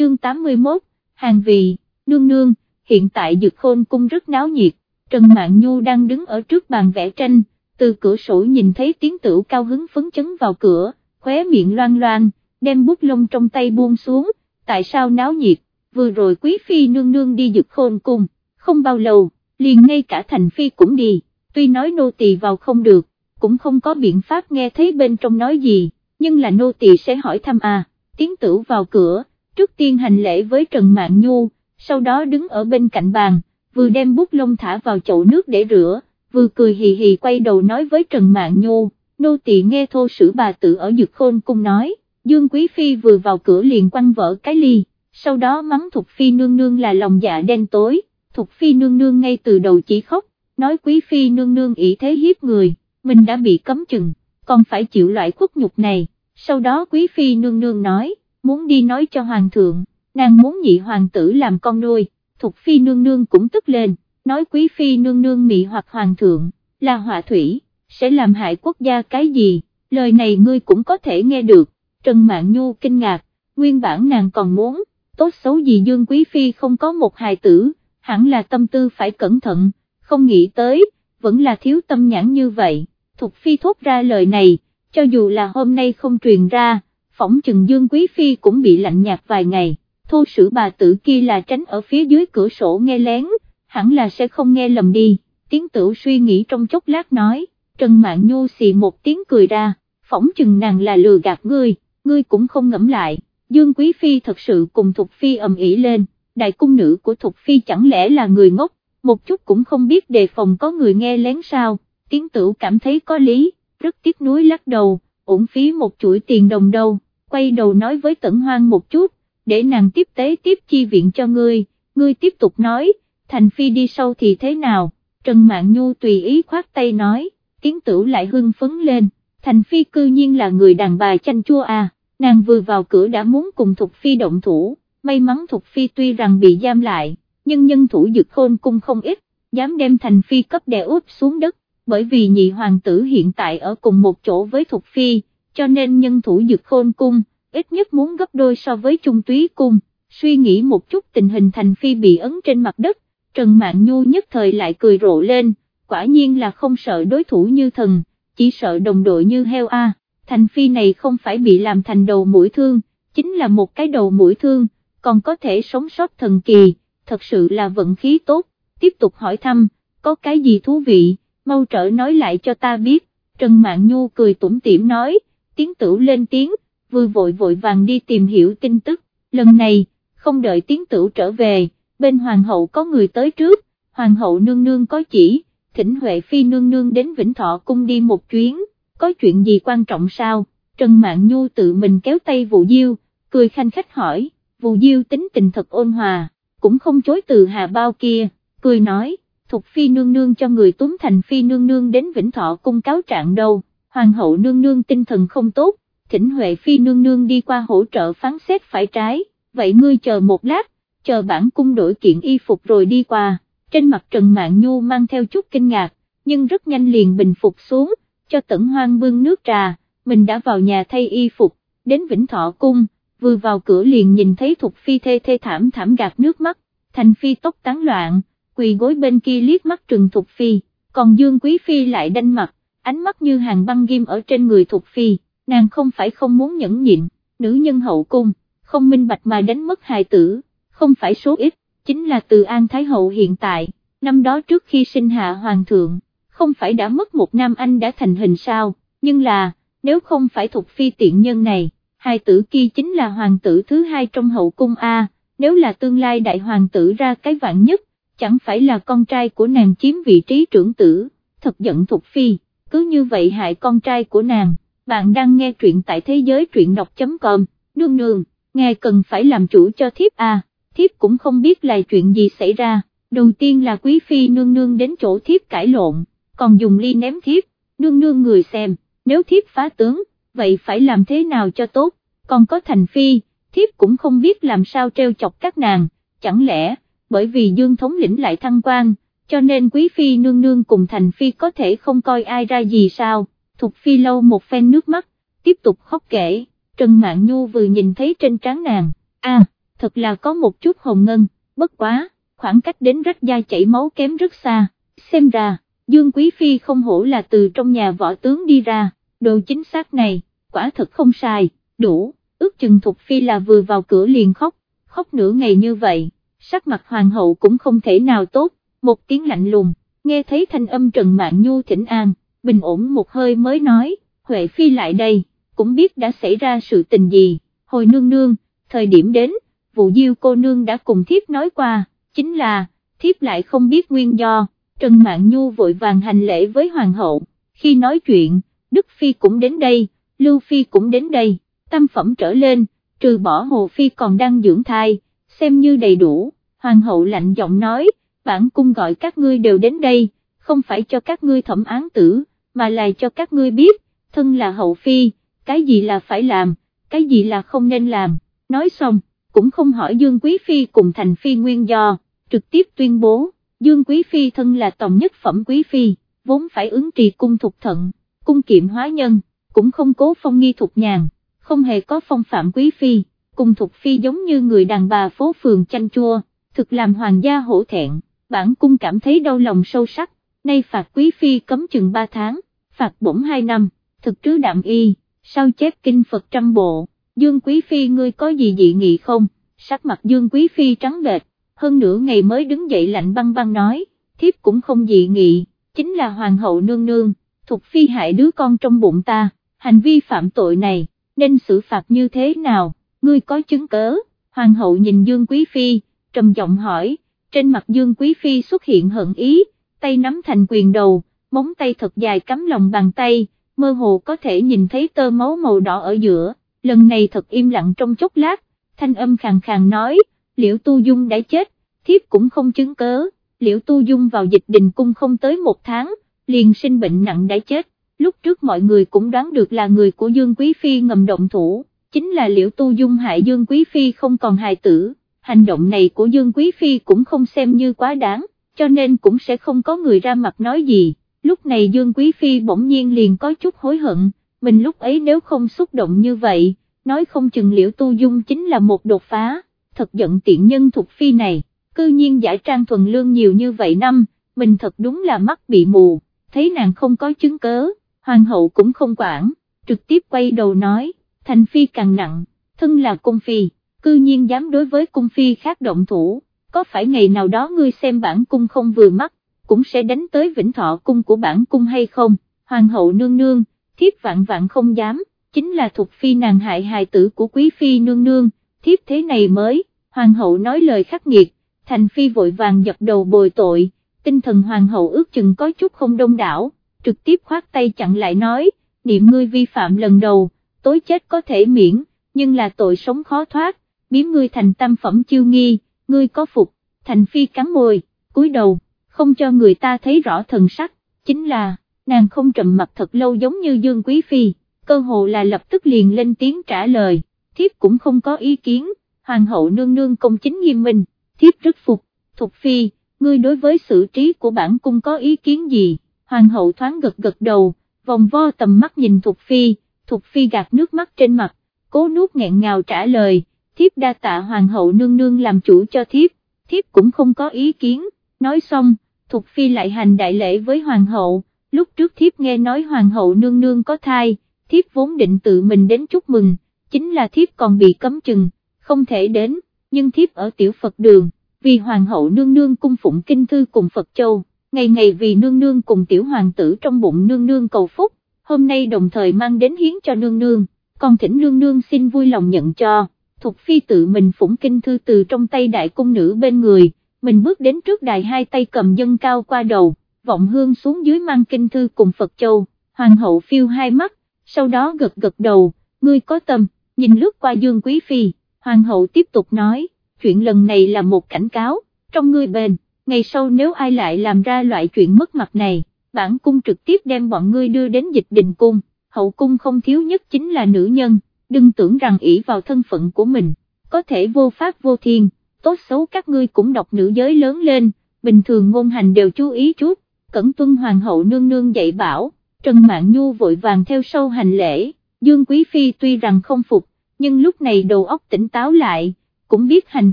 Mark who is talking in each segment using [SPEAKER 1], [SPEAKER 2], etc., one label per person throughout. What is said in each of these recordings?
[SPEAKER 1] chương 81, hàng vị, nương nương, hiện tại dược khôn cung rất náo nhiệt, Trần mạng Nhu đang đứng ở trước bàn vẽ tranh, từ cửa sổ nhìn thấy tiếng tửu cao hứng phấn chấn vào cửa, khóe miệng loan loan, đem bút lông trong tay buông xuống, tại sao náo nhiệt, vừa rồi quý phi nương nương đi dược khôn cung, không bao lâu, liền ngay cả thành phi cũng đi, tuy nói nô tỳ vào không được, cũng không có biện pháp nghe thấy bên trong nói gì, nhưng là nô tỳ sẽ hỏi thăm à, tiến tử vào cửa, trước tiên hành lễ với Trần Mạn Nhu, sau đó đứng ở bên cạnh bàn, vừa đem bút lông thả vào chậu nước để rửa, vừa cười hì hì quay đầu nói với Trần Mạn Nhu, nô tỳ nghe thô sử bà tự ở dược khôn cung nói, Dương Quý Phi vừa vào cửa liền quăng vỡ cái ly, sau đó mắng Thục Phi nương nương là lòng dạ đen tối, Thục Phi nương nương ngay từ đầu chỉ khóc, nói Quý Phi nương nương ý thế hiếp người, mình đã bị cấm chừng, còn phải chịu loại khuất nhục này, sau đó Quý Phi nương nương nói, muốn đi nói cho Hoàng thượng, nàng muốn nhị hoàng tử làm con nuôi, Thục Phi nương nương cũng tức lên, nói Quý Phi nương nương mị hoặc Hoàng thượng, là họa thủy, sẽ làm hại quốc gia cái gì, lời này ngươi cũng có thể nghe được, Trần Mạn Nhu kinh ngạc, nguyên bản nàng còn muốn, tốt xấu gì Dương Quý Phi không có một hài tử, hẳn là tâm tư phải cẩn thận, không nghĩ tới, vẫn là thiếu tâm nhãn như vậy, Thục Phi thốt ra lời này, cho dù là hôm nay không truyền ra, phỏng chừng Dương Quý Phi cũng bị lạnh nhạt vài ngày, thô sử bà tử kia là tránh ở phía dưới cửa sổ nghe lén, hẳn là sẽ không nghe lầm đi, tiếng tử suy nghĩ trong chốc lát nói, Trần Mạn Nhu xì một tiếng cười ra, phỏng chừng nàng là lừa gạt ngươi, ngươi cũng không ngẫm lại, Dương Quý Phi thật sự cùng Thục Phi ầm ĩ lên, đại cung nữ của Thục Phi chẳng lẽ là người ngốc, một chút cũng không biết đề phòng có người nghe lén sao, tiếng tử cảm thấy có lý, rất tiếc nuối lắc đầu, ổn phí một chuỗi tiền đồng đâu, quay đầu nói với Tẩn Hoang một chút, để nàng tiếp tế tiếp chi viện cho ngươi, ngươi tiếp tục nói, Thành Phi đi sâu thì thế nào, Trần Mạn Nhu tùy ý khoát tay nói, kiến tử lại hưng phấn lên, Thành Phi cư nhiên là người đàn bà chanh chua à, nàng vừa vào cửa đã muốn cùng Thục Phi động thủ, may mắn Thục Phi tuy rằng bị giam lại, nhưng nhân thủ dực khôn cung không ít, dám đem Thành Phi cấp đè úp xuống đất, bởi vì nhị hoàng tử hiện tại ở cùng một chỗ với Thục Phi, cho nên nhân thủ dực khôn cung, ít nhất muốn gấp đôi so với trung túy cung, suy nghĩ một chút tình hình Thành Phi bị ấn trên mặt đất, Trần Mạn Nhu nhất thời lại cười rộ lên, quả nhiên là không sợ đối thủ như thần, chỉ sợ đồng đội như heo a. Thành Phi này không phải bị làm thành đầu mũi thương, chính là một cái đầu mũi thương, còn có thể sống sót thần kỳ, thật sự là vận khí tốt, tiếp tục hỏi thăm, có cái gì thú vị, mau trở nói lại cho ta biết, Trần Mạn Nhu cười tủm tỉm nói, tiếng tử lên tiếng, vừa vội vội vàng đi tìm hiểu tin tức, lần này, không đợi tiếng tử trở về, bên hoàng hậu có người tới trước, hoàng hậu nương nương có chỉ, thỉnh Huệ Phi nương nương đến Vĩnh Thọ cung đi một chuyến, có chuyện gì quan trọng sao, Trần Mạn Nhu tự mình kéo tay Vụ Diêu, cười khanh khách hỏi, Vụ Diêu tính tình thật ôn hòa, cũng không chối từ hà bao kia, cười nói, Thục Phi nương nương cho người túm thành Phi nương nương đến Vĩnh Thọ cung cáo trạng đâu, Hoàng hậu nương nương tinh thần không tốt, thỉnh Huệ Phi nương nương đi qua hỗ trợ phán xét phải trái, vậy ngươi chờ một lát, chờ bản cung đổi kiện y phục rồi đi qua, trên mặt Trần Mạn Nhu mang theo chút kinh ngạc, nhưng rất nhanh liền bình phục xuống, cho tẩn hoang bưng nước trà, mình đã vào nhà thay y phục, đến Vĩnh Thọ Cung, vừa vào cửa liền nhìn thấy Thục Phi thê thê thảm thảm gạt nước mắt, Thành Phi tóc tán loạn, quỳ gối bên kia liếc mắt trừng Thục Phi, còn Dương Quý Phi lại đanh mặt, ánh mắt như hàng băng ghim ở trên người Thục Phi, nàng không phải không muốn nhẫn nhịn, nữ nhân hậu cung, không minh bạch mà đánh mất hài tử, không phải số ít, chính là từ An Thái Hậu hiện tại, năm đó trước khi sinh hạ Hoàng thượng không phải đã mất một nam anh đã thành hình sao, nhưng là, nếu không phải thuộc phi tiện nhân này, hài tử kia chính là hoàng tử thứ hai trong hậu cung A, nếu là tương lai đại hoàng tử ra cái vạn nhất, chẳng phải là con trai của nàng chiếm vị trí trưởng tử, thật giận thuộc phi, cứ như vậy hại con trai của nàng, bạn đang nghe truyện tại thế giới truyện đọc.com, nương nương, ngài cần phải làm chủ cho thiếp à? thiếp cũng không biết là chuyện gì xảy ra, đầu tiên là quý phi nương nương đến chỗ thiếp cãi lộn còn dùng ly ném thiếp, nương nương người xem, nếu thiếp phá tướng, vậy phải làm thế nào cho tốt, còn có thành phi, thiếp cũng không biết làm sao treo chọc các nàng, chẳng lẽ, bởi vì dương thống lĩnh lại thăng quan, cho nên quý phi nương nương cùng thành phi có thể không coi ai ra gì sao, thục phi lâu một phen nước mắt, tiếp tục khóc kể, Trần Mạn Nhu vừa nhìn thấy trên trán nàng, a thật là có một chút hồng ngân, bất quá, khoảng cách đến rách da chảy máu kém rất xa, xem ra, Dương Quý Phi không hổ là từ trong nhà võ tướng đi ra, đồ chính xác này, quả thật không sai, đủ, ước chừng Thục Phi là vừa vào cửa liền khóc, khóc nửa ngày như vậy, sắc mặt hoàng hậu cũng không thể nào tốt, một tiếng lạnh lùng, nghe thấy thanh âm Trần Mạn Nhu thỉnh an, bình ổn một hơi mới nói, Huệ Phi lại đây, cũng biết đã xảy ra sự tình gì, hồi nương nương, thời điểm đến, vụ diêu cô nương đã cùng thiếp nói qua, chính là, thiếp lại không biết nguyên do, Trần Mạn Nhu vội vàng hành lễ với hoàng hậu, khi nói chuyện, Đức Phi cũng đến đây, Lưu Phi cũng đến đây, tam phẩm trở lên, trừ bỏ Hồ Phi còn đang dưỡng thai, xem như đầy đủ, hoàng hậu lạnh giọng nói, bản cung gọi các ngươi đều đến đây, không phải cho các ngươi thẩm án tử, mà là cho các ngươi biết, thân là hậu phi, cái gì là phải làm, cái gì là không nên làm, nói xong, cũng không hỏi Dương Quý Phi cùng Thành Phi nguyên do, trực tiếp tuyên bố, Dương Quý Phi thân là tổng nhất phẩm Quý Phi, vốn phải ứng trì cung thục thận, cung kiệm hóa nhân, cũng không cố phong nghi thục nhàn, không hề có phong phạm Quý Phi, cung thục Phi giống như người đàn bà phố phường chanh chua, thực làm hoàng gia hổ thẹn, bản cung cảm thấy đau lòng sâu sắc, nay phạt Quý Phi cấm chừng 3 tháng, phạt bổng 2 năm, thực trứ đạm y, sao chép kinh Phật trăm bộ, Dương Quý Phi ngươi có gì dị nghị không, sắc mặt Dương Quý Phi trắng bệch, hơn nửa ngày mới đứng dậy lạnh băng băng nói, thiếp cũng không dị nghị, chính là Hoàng hậu nương nương, thuộc Phi hại đứa con trong bụng ta, hành vi phạm tội này, nên xử phạt như thế nào, ngươi có chứng cớ, Hoàng hậu nhìn Dương Quý Phi, trầm giọng hỏi, trên mặt Dương Quý Phi xuất hiện hận ý, tay nắm thành quyền đầu, móng tay thật dài cắm lòng bàn tay, mơ hồ có thể nhìn thấy tơ máu màu đỏ ở giữa, lần này thật im lặng trong chốc lát, thanh âm khàn khàn nói, liễu tu dung đã chết, thiếp cũng không chứng cớ, liễu tu dung vào dịch đình cung không tới một tháng, liền sinh bệnh nặng đã chết, lúc trước mọi người cũng đoán được là người của Dương Quý Phi ngầm động thủ, chính là liễu tu dung hại Dương Quý Phi không còn hài tử, hành động này của Dương Quý Phi cũng không xem như quá đáng, cho nên cũng sẽ không có người ra mặt nói gì. Lúc này Dương Quý Phi bỗng nhiên liền có chút hối hận, mình lúc ấy nếu không xúc động như vậy, nói không chừng liễu tu dung chính là một đột phá, thật giận tiện nhân thuộc Phi này, cư nhiên giải trang thuần lương nhiều như vậy năm, mình thật đúng là mắt bị mù, thấy nàng không có chứng cớ, hoàng hậu cũng không quản, trực tiếp quay đầu nói, thành Phi càng nặng, thân là cung Phi, cư nhiên dám đối với cung Phi khác động thủ, có phải ngày nào đó ngươi xem bản cung không vừa mắt, cũng sẽ đánh tới vĩnh thọ cung của bản cung hay không, hoàng hậu nương nương, thiếp vạn vạn không dám, chính là thuộc phi nàng hại hài tử của quý phi nương nương, thiếp thế này mới, hoàng hậu nói lời khắc nghiệt, thành phi vội vàng dập đầu bồi tội, tinh thần hoàng hậu ước chừng có chút không đông đảo, trực tiếp khoát tay chặn lại nói, niệm ngươi vi phạm lần đầu, tối chết có thể miễn, nhưng là tội sống khó thoát, biếm ngươi thành tam phẩm chiêu nghi, ngươi có phục, thành phi cắn môi, cúi đầu không cho người ta thấy rõ thần sắc, chính là, nàng không trầm mặt thật lâu giống như Dương Quý Phi, cơ hồ là lập tức liền lên tiếng trả lời, thiếp cũng không có ý kiến, hoàng hậu nương nương công chính nghiêm minh, thiếp rất phục, Thục Phi, ngươi đối với sự trí của bản cung có ý kiến gì, hoàng hậu thoáng gật gật đầu, vòng vo tầm mắt nhìn Thục Phi, Thục Phi gạt nước mắt trên mặt, cố nuốt nghẹn ngào trả lời, thiếp đa tạ hoàng hậu nương nương làm chủ cho thiếp, thiếp cũng không có ý kiến, nói xong, Thục Phi lại hành đại lễ với Hoàng hậu, lúc trước thiếp nghe nói Hoàng hậu nương nương có thai, thiếp vốn định tự mình đến chúc mừng, chính là thiếp còn bị cấm chừng, không thể đến, nhưng thiếp ở tiểu Phật đường, vì Hoàng hậu nương nương cung phụng kinh thư cùng Phật Châu, ngày ngày vì nương nương cùng tiểu hoàng tử trong bụng nương nương cầu phúc, hôm nay đồng thời mang đến hiến cho nương nương, còn thỉnh nương nương xin vui lòng nhận cho, Thục Phi tự mình phủng kinh thư từ trong tay đại cung nữ bên người mình bước đến trước đài hai tay cầm dân cao qua đầu, vọng hương xuống dưới mang kinh thư cùng Phật Châu, hoàng hậu phiêu hai mắt, sau đó gật gật đầu, ngươi có tâm, nhìn lướt qua Dương Quý Phi, hoàng hậu tiếp tục nói, chuyện lần này là một cảnh cáo, trong ngươi bền, ngày sau nếu ai lại làm ra loại chuyện mất mặt này, bản cung trực tiếp đem bọn ngươi đưa đến dịch đình cung, hậu cung không thiếu nhất chính là nữ nhân, đừng tưởng rằng ỷ vào thân phận của mình, có thể vô pháp vô thiên tốt xấu các ngươi cũng đọc nữ giới lớn lên, bình thường ngôn hành đều chú ý chút, cẩn tuân hoàng hậu nương nương dạy bảo, Trần Mạn Nhu vội vàng theo sâu hành lễ, Dương Quý Phi tuy rằng không phục, nhưng lúc này đầu óc tỉnh táo lại, cũng biết hành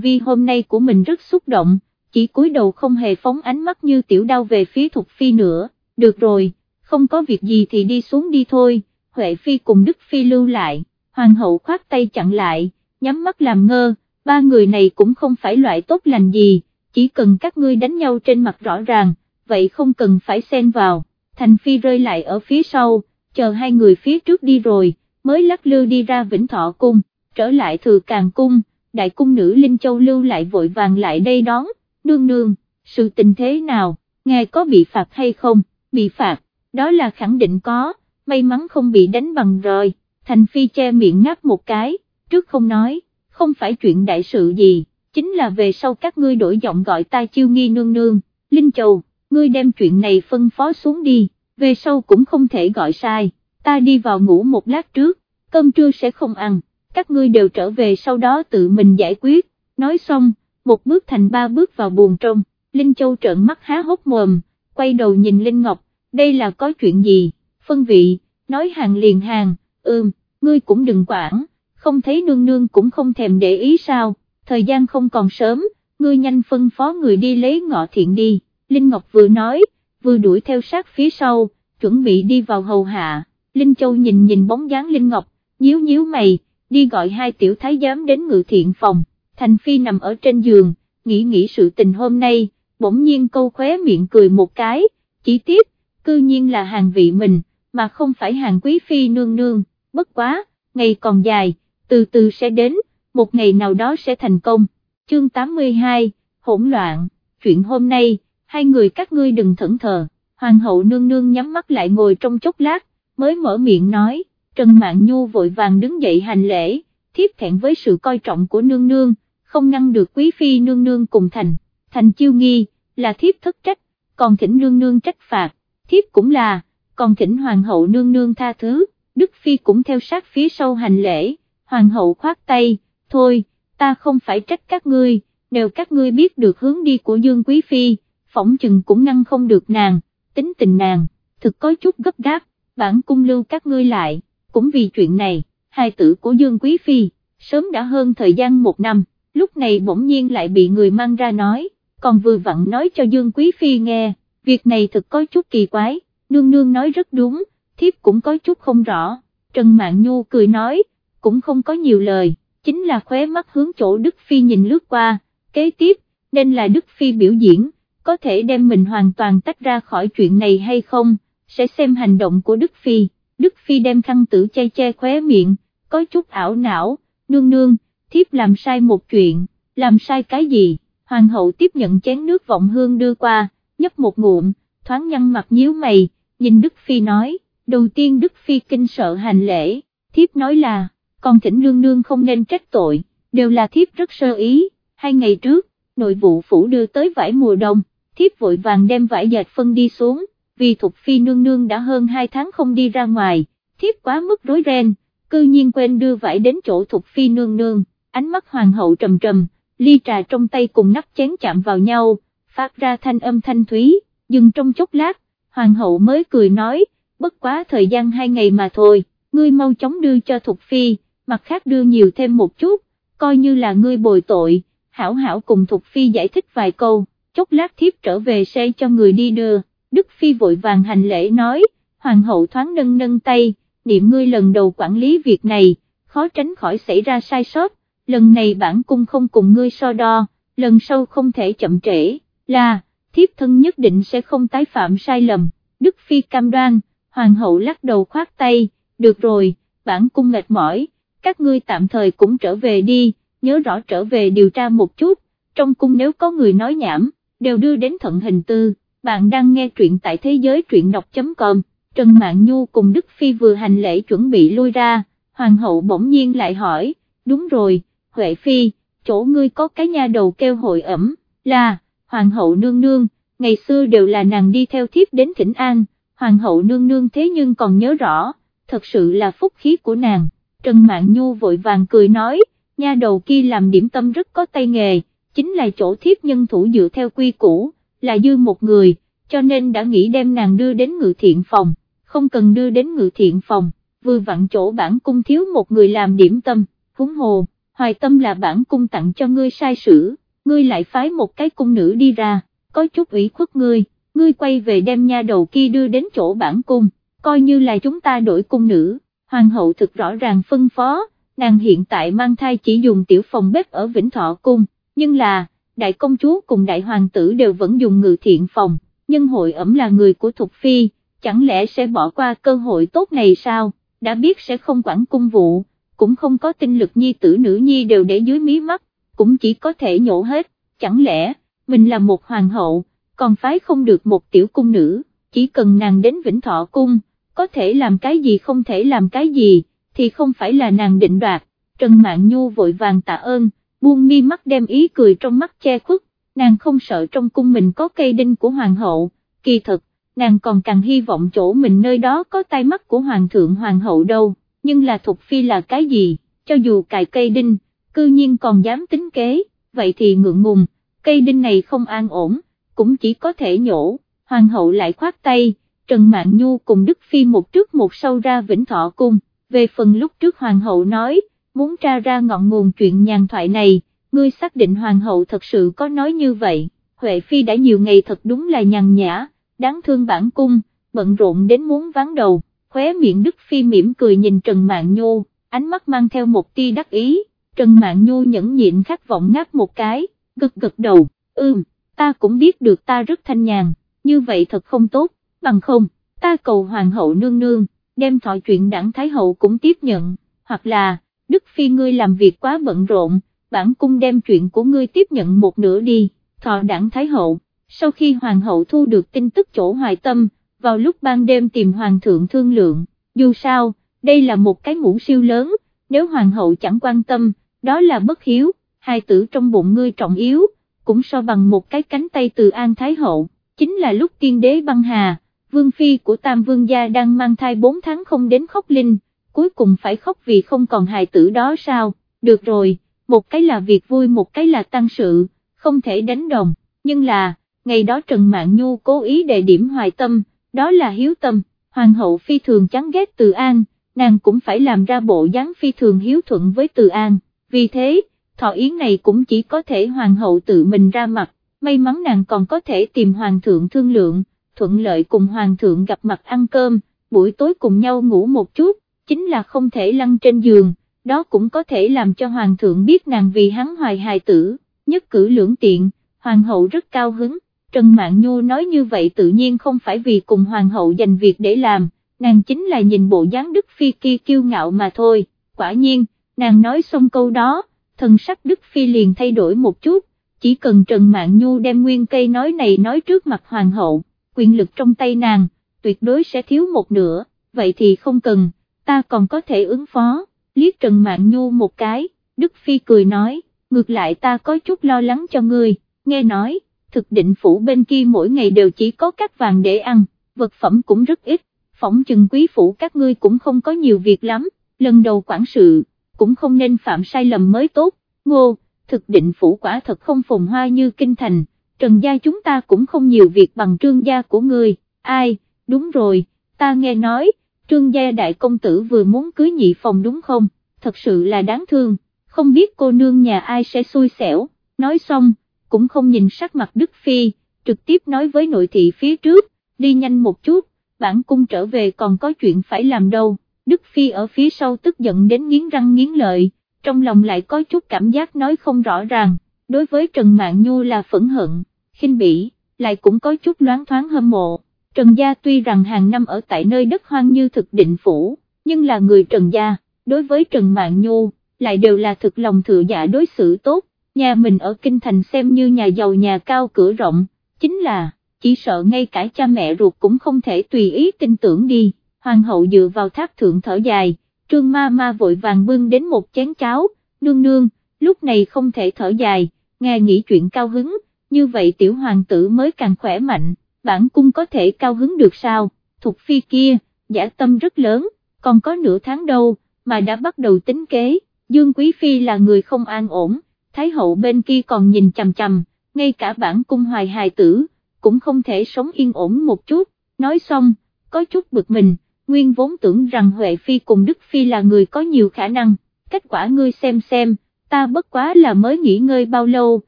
[SPEAKER 1] vi hôm nay của mình rất xúc động, chỉ cúi đầu không hề phóng ánh mắt như tiểu đao về phía Thục Phi nữa, được rồi, không có việc gì thì đi xuống đi thôi, Huệ Phi cùng Đức Phi lưu lại, Hoàng hậu khoát tay chặn lại, nhắm mắt làm ngơ, ba người này cũng không phải loại tốt lành gì, chỉ cần các ngươi đánh nhau trên mặt rõ ràng, vậy không cần phải xen vào, Thành Phi rơi lại ở phía sau, chờ hai người phía trước đi rồi, mới lắc lư đi ra Vĩnh Thọ Cung, trở lại Thừa Càng Cung, đại cung nữ Linh Châu lưu lại vội vàng lại đây đón, nương nương, sự tình thế nào, Ngài có bị phạt hay không, bị phạt, đó là khẳng định có, may mắn không bị đánh bằng rồi, Thành Phi che miệng ngáp một cái, trước không nói, không phải chuyện đại sự gì, chính là về sau các ngươi đổi giọng gọi ta chiêu nghi nương nương, Linh Châu, ngươi đem chuyện này phân phó xuống đi, về sau cũng không thể gọi sai, ta đi vào ngủ một lát trước, cơm trưa sẽ không ăn, các ngươi đều trở về sau đó tự mình giải quyết, nói xong, một bước thành ba bước vào buồn trong, Linh Châu trợn mắt há hốc mồm, quay đầu nhìn Linh Ngọc, đây là có chuyện gì, phân vị, nói hàng liền hàng, ưm, ngươi cũng đừng quản, không thấy nương nương cũng không thèm để ý sao, thời gian không còn sớm, ngươi nhanh phân phó người đi lấy ngọ thiện đi, Linh Ngọc vừa nói, vừa đuổi theo sát phía sau, chuẩn bị đi vào hầu hạ, Linh Châu nhìn nhìn bóng dáng Linh Ngọc, nhíu nhíu mày, đi gọi hai tiểu thái giám đến ngự thiện phòng, Thành Phi nằm ở trên giường, nghĩ nghĩ sự tình hôm nay, bỗng nhiên câu khóe miệng cười một cái, chỉ tiếp, cư nhiên là hàng vị mình, mà không phải hàng quý phi nương nương, bất quá, ngày còn dài, từ từ sẽ đến, một ngày nào đó sẽ thành công. Chương 82, hỗn loạn, chuyện hôm nay, hai người các ngươi đừng thẫn thờ, hoàng hậu nương nương nhắm mắt lại ngồi trong chốc lát, mới mở miệng nói, Trần Mạn Nhu vội vàng đứng dậy hành lễ, thiếp thẹn với sự coi trọng của nương nương, không ngăn được quý phi nương nương cùng thành, thành chiêu nghi, là thiếp thất trách, còn thỉnh nương nương trách phạt, thiếp cũng là, còn thỉnh hoàng hậu nương nương tha thứ, Đức Phi cũng theo sát phía sau hành lễ, hoàng hậu khoát tay, thôi, ta không phải trách các ngươi, nếu các ngươi biết được hướng đi của Dương Quý Phi, phỏng chừng cũng ngăn không được nàng, tính tình nàng, thực có chút gấp gáp, bản cung lưu các ngươi lại, cũng vì chuyện này, hai tử của Dương Quý Phi, sớm đã hơn thời gian một năm, lúc này bỗng nhiên lại bị người mang ra nói, còn vừa vặn nói cho Dương Quý Phi nghe, việc này thực có chút kỳ quái, nương nương nói rất đúng, thiếp cũng có chút không rõ, Trần Mạn Nhu cười nói, cũng không có nhiều lời, chính là khóe mắt hướng chỗ Đức Phi nhìn lướt qua, kế tiếp, nên là Đức Phi biểu diễn, có thể đem mình hoàn toàn tách ra khỏi chuyện này hay không, sẽ xem hành động của Đức Phi, Đức Phi đem khăn tử che che khóe miệng, có chút ảo não, nương nương, thiếp làm sai một chuyện, làm sai cái gì, hoàng hậu tiếp nhận chén nước vọng hương đưa qua, nhấp một ngụm, thoáng nhăn mặt nhíu mày, nhìn Đức Phi nói, đầu tiên Đức Phi kinh sợ hành lễ, thiếp nói là, con thỉnh nương nương không nên trách tội, đều là thiếp rất sơ ý, hai ngày trước, nội vụ phủ đưa tới vải mùa đông, thiếp vội vàng đem vải dệt phân đi xuống, vì Thục Phi nương nương đã hơn hai tháng không đi ra ngoài, thiếp quá mức rối ren, cư nhiên quên đưa vải đến chỗ Thục Phi nương nương, ánh mắt hoàng hậu trầm trầm, ly trà trong tay cùng nắp chén chạm vào nhau, phát ra thanh âm thanh thúy, dừng trong chốc lát, hoàng hậu mới cười nói, bất quá thời gian hai ngày mà thôi, ngươi mau chóng đưa cho Thục Phi, mặt khác đưa nhiều thêm một chút, coi như là ngươi bồi tội, hảo hảo cùng Thục Phi giải thích vài câu, chốc lát thiếp trở về xe cho người đi đưa, Đức Phi vội vàng hành lễ nói, Hoàng hậu thoáng nâng nâng tay, niệm ngươi lần đầu quản lý việc này, khó tránh khỏi xảy ra sai sót, lần này bản cung không cùng ngươi so đo, lần sau không thể chậm trễ, là, thiếp thân nhất định sẽ không tái phạm sai lầm, Đức Phi cam đoan, Hoàng hậu lắc đầu khoát tay, được rồi, bản cung mệt mỏi, các ngươi tạm thời cũng trở về đi, nhớ rõ trở về điều tra một chút, trong cung nếu có người nói nhảm, đều đưa đến thận hình tư, bạn đang nghe truyện tại thế giới truyện đọc.com, Trần Mạn Nhu cùng Đức Phi vừa hành lễ chuẩn bị lui ra, Hoàng hậu bỗng nhiên lại hỏi, đúng rồi, Huệ Phi, chỗ ngươi có cái nha đầu kêu hội ẩm, là, Hoàng hậu nương nương, ngày xưa đều là nàng đi theo thiếp đến thỉnh an, Hoàng hậu nương nương thế nhưng còn nhớ rõ, thật sự là phúc khí của nàng, Trần Mạn Nhu vội vàng cười nói, nha đầu kia làm điểm tâm rất có tay nghề, chính là chỗ thiếp nhân thủ dựa theo quy củ, là dư một người, cho nên đã nghĩ đem nàng đưa đến ngự thiện phòng, không cần đưa đến ngự thiện phòng, vừa vặn chỗ bản cung thiếu một người làm điểm tâm, húng hồ, hoài tâm là bản cung tặng cho ngươi sai sử, ngươi lại phái một cái cung nữ đi ra, có chút ủy khuất ngươi, ngươi quay về đem nha đầu kia đưa đến chỗ bản cung, coi như là chúng ta đổi cung nữ, hoàng hậu thực rõ ràng phân phó, nàng hiện tại mang thai chỉ dùng tiểu phòng bếp ở Vĩnh Thọ Cung, nhưng là, đại công chúa cùng đại hoàng tử đều vẫn dùng ngự thiện phòng, nhân hội ẩm là người của Thục Phi, chẳng lẽ sẽ bỏ qua cơ hội tốt này sao, đã biết sẽ không quản cung vụ, cũng không có tinh lực nhi tử nữ nhi đều để dưới mí mắt, cũng chỉ có thể nhổ hết, chẳng lẽ, mình là một hoàng hậu, còn phái không được một tiểu cung nữ, chỉ cần nàng đến Vĩnh Thọ Cung, có thể làm cái gì không thể làm cái gì, thì không phải là nàng định đoạt, Trần Mạn Nhu vội vàng tạ ơn, buông mi mắt đem ý cười trong mắt che khuất, nàng không sợ trong cung mình có cây đinh của hoàng hậu, kỳ thật, nàng còn càng hy vọng chỗ mình nơi đó có tay mắt của hoàng thượng hoàng hậu đâu, nhưng là Thục Phi là cái gì, cho dù cài cây đinh, cư nhiên còn dám tính kế, vậy thì ngượng ngùng, cây đinh này không an ổn, cũng chỉ có thể nhổ, hoàng hậu lại khoát tay, Trần Mạn Nhu cùng Đức Phi một trước một sau ra Vĩnh Thọ Cung, về phần lúc trước hoàng hậu nói, muốn tra ra ngọn nguồn chuyện nhàn thoại này, ngươi xác định hoàng hậu thật sự có nói như vậy, Huệ Phi đã nhiều ngày thật đúng là nhàn nhã, đáng thương bản cung, bận rộn đến muốn ván đầu, khóe miệng Đức Phi mỉm cười nhìn Trần Mạn Nhu, ánh mắt mang theo một tia đắc ý, Trần Mạn Nhu nhẫn nhịn khát vọng ngáp một cái, gật gật đầu, ưm, ta cũng biết được ta rất thanh nhàn, như vậy thật không tốt, bằng không, ta cầu hoàng hậu nương nương, đem thọ chuyện đảng Thái hậu cũng tiếp nhận, hoặc là, Đức Phi ngươi làm việc quá bận rộn, bản cung đem chuyện của ngươi tiếp nhận một nửa đi, thọ đảng Thái hậu, sau khi hoàng hậu thu được tin tức chỗ hoài tâm, vào lúc ban đêm tìm hoàng thượng thương lượng, dù sao, đây là một cái mũ siêu lớn, nếu hoàng hậu chẳng quan tâm, đó là bất hiếu, hai tử trong bụng ngươi trọng yếu, cũng so bằng một cái cánh tay từ An Thái hậu, chính là lúc tiên đế băng hà, vương phi của Tam Vương gia đang mang thai 4 tháng không đến khóc linh, cuối cùng phải khóc vì không còn hài tử đó sao, được rồi, một cái là việc vui một cái là tăng sự, không thể đánh đồng, nhưng là, ngày đó Trần Mạn Nhu cố ý đề điểm hoài tâm, đó là hiếu tâm, hoàng hậu phi thường chán ghét Từ An, nàng cũng phải làm ra bộ dáng phi thường hiếu thuận với Từ An, vì thế, thọ yến này cũng chỉ có thể hoàng hậu tự mình ra mặt, may mắn nàng còn có thể tìm hoàng thượng thương lượng, thuận lợi cùng hoàng thượng gặp mặt ăn cơm, buổi tối cùng nhau ngủ một chút, chính là không thể lăn trên giường, đó cũng có thể làm cho hoàng thượng biết nàng vì hắn hoài hài tử, nhất cử lưỡng tiện, hoàng hậu rất cao hứng, Trần Mạn Nhu nói như vậy tự nhiên không phải vì cùng hoàng hậu dành việc để làm, nàng chính là nhìn bộ dáng Đức Phi kia kiêu ngạo mà thôi, quả nhiên, nàng nói xong câu đó, thần sắc Đức Phi liền thay đổi một chút, chỉ cần Trần Mạn Nhu đem nguyên cây nói này nói trước mặt hoàng hậu, quyền lực trong tay nàng, tuyệt đối sẽ thiếu một nửa, vậy thì không cần, ta còn có thể ứng phó, liếc Trần Mạn Nhu một cái, Đức Phi cười nói, ngược lại ta có chút lo lắng cho ngươi, nghe nói, thực định phủ bên kia mỗi ngày đều chỉ có các vàng để ăn, vật phẩm cũng rất ít, phỏng chừng quý phủ các ngươi cũng không có nhiều việc lắm, lần đầu quản sự, cũng không nên phạm sai lầm mới tốt, ngô, thực định phủ quả thật không phồn hoa như kinh thành, trần gia chúng ta cũng không nhiều việc bằng trương gia của người. ai, đúng rồi, ta nghe nói, trương gia đại công tử vừa muốn cưới nhị phòng đúng không, thật sự là đáng thương, không biết cô nương nhà ai sẽ xui xẻo, nói xong, cũng không nhìn sắc mặt Đức Phi, trực tiếp nói với nội thị phía trước, đi nhanh một chút, bản cung trở về còn có chuyện phải làm đâu, Đức Phi ở phía sau tức giận đến nghiến răng nghiến lợi, trong lòng lại có chút cảm giác nói không rõ ràng, đối với Trần Mạn Nhu là phẫn hận, khinh bỉ, lại cũng có chút loáng thoáng hâm mộ, Trần Gia tuy rằng hàng năm ở tại nơi đất hoang như thực định phủ, nhưng là người Trần Gia, đối với Trần Mạn Nhu, lại đều là thực lòng thừa dạ đối xử tốt, nhà mình ở Kinh Thành xem như nhà giàu nhà cao cửa rộng, chính là, chỉ sợ ngay cả cha mẹ ruột cũng không thể tùy ý tin tưởng đi, hoàng hậu dựa vào tháp thượng thở dài, trương ma ma vội vàng bưng đến một chén cháo, nương nương, lúc này không thể thở dài, nghe nghĩ chuyện cao hứng, như vậy tiểu hoàng tử mới càng khỏe mạnh, bản cung có thể cao hứng được sao, thục phi kia, giả tâm rất lớn, còn có nửa tháng đâu, mà đã bắt đầu tính kế, Dương Quý Phi là người không an ổn Thái hậu bên kia còn nhìn chằm chằm, ngay cả bản cung hoài hài tử, cũng không thể sống yên ổn một chút, nói xong, có chút bực mình, nguyên vốn tưởng rằng Huệ Phi cùng Đức Phi là người có nhiều khả năng, kết quả ngươi xem xem, ta bất quá là mới nghỉ ngơi bao lâu,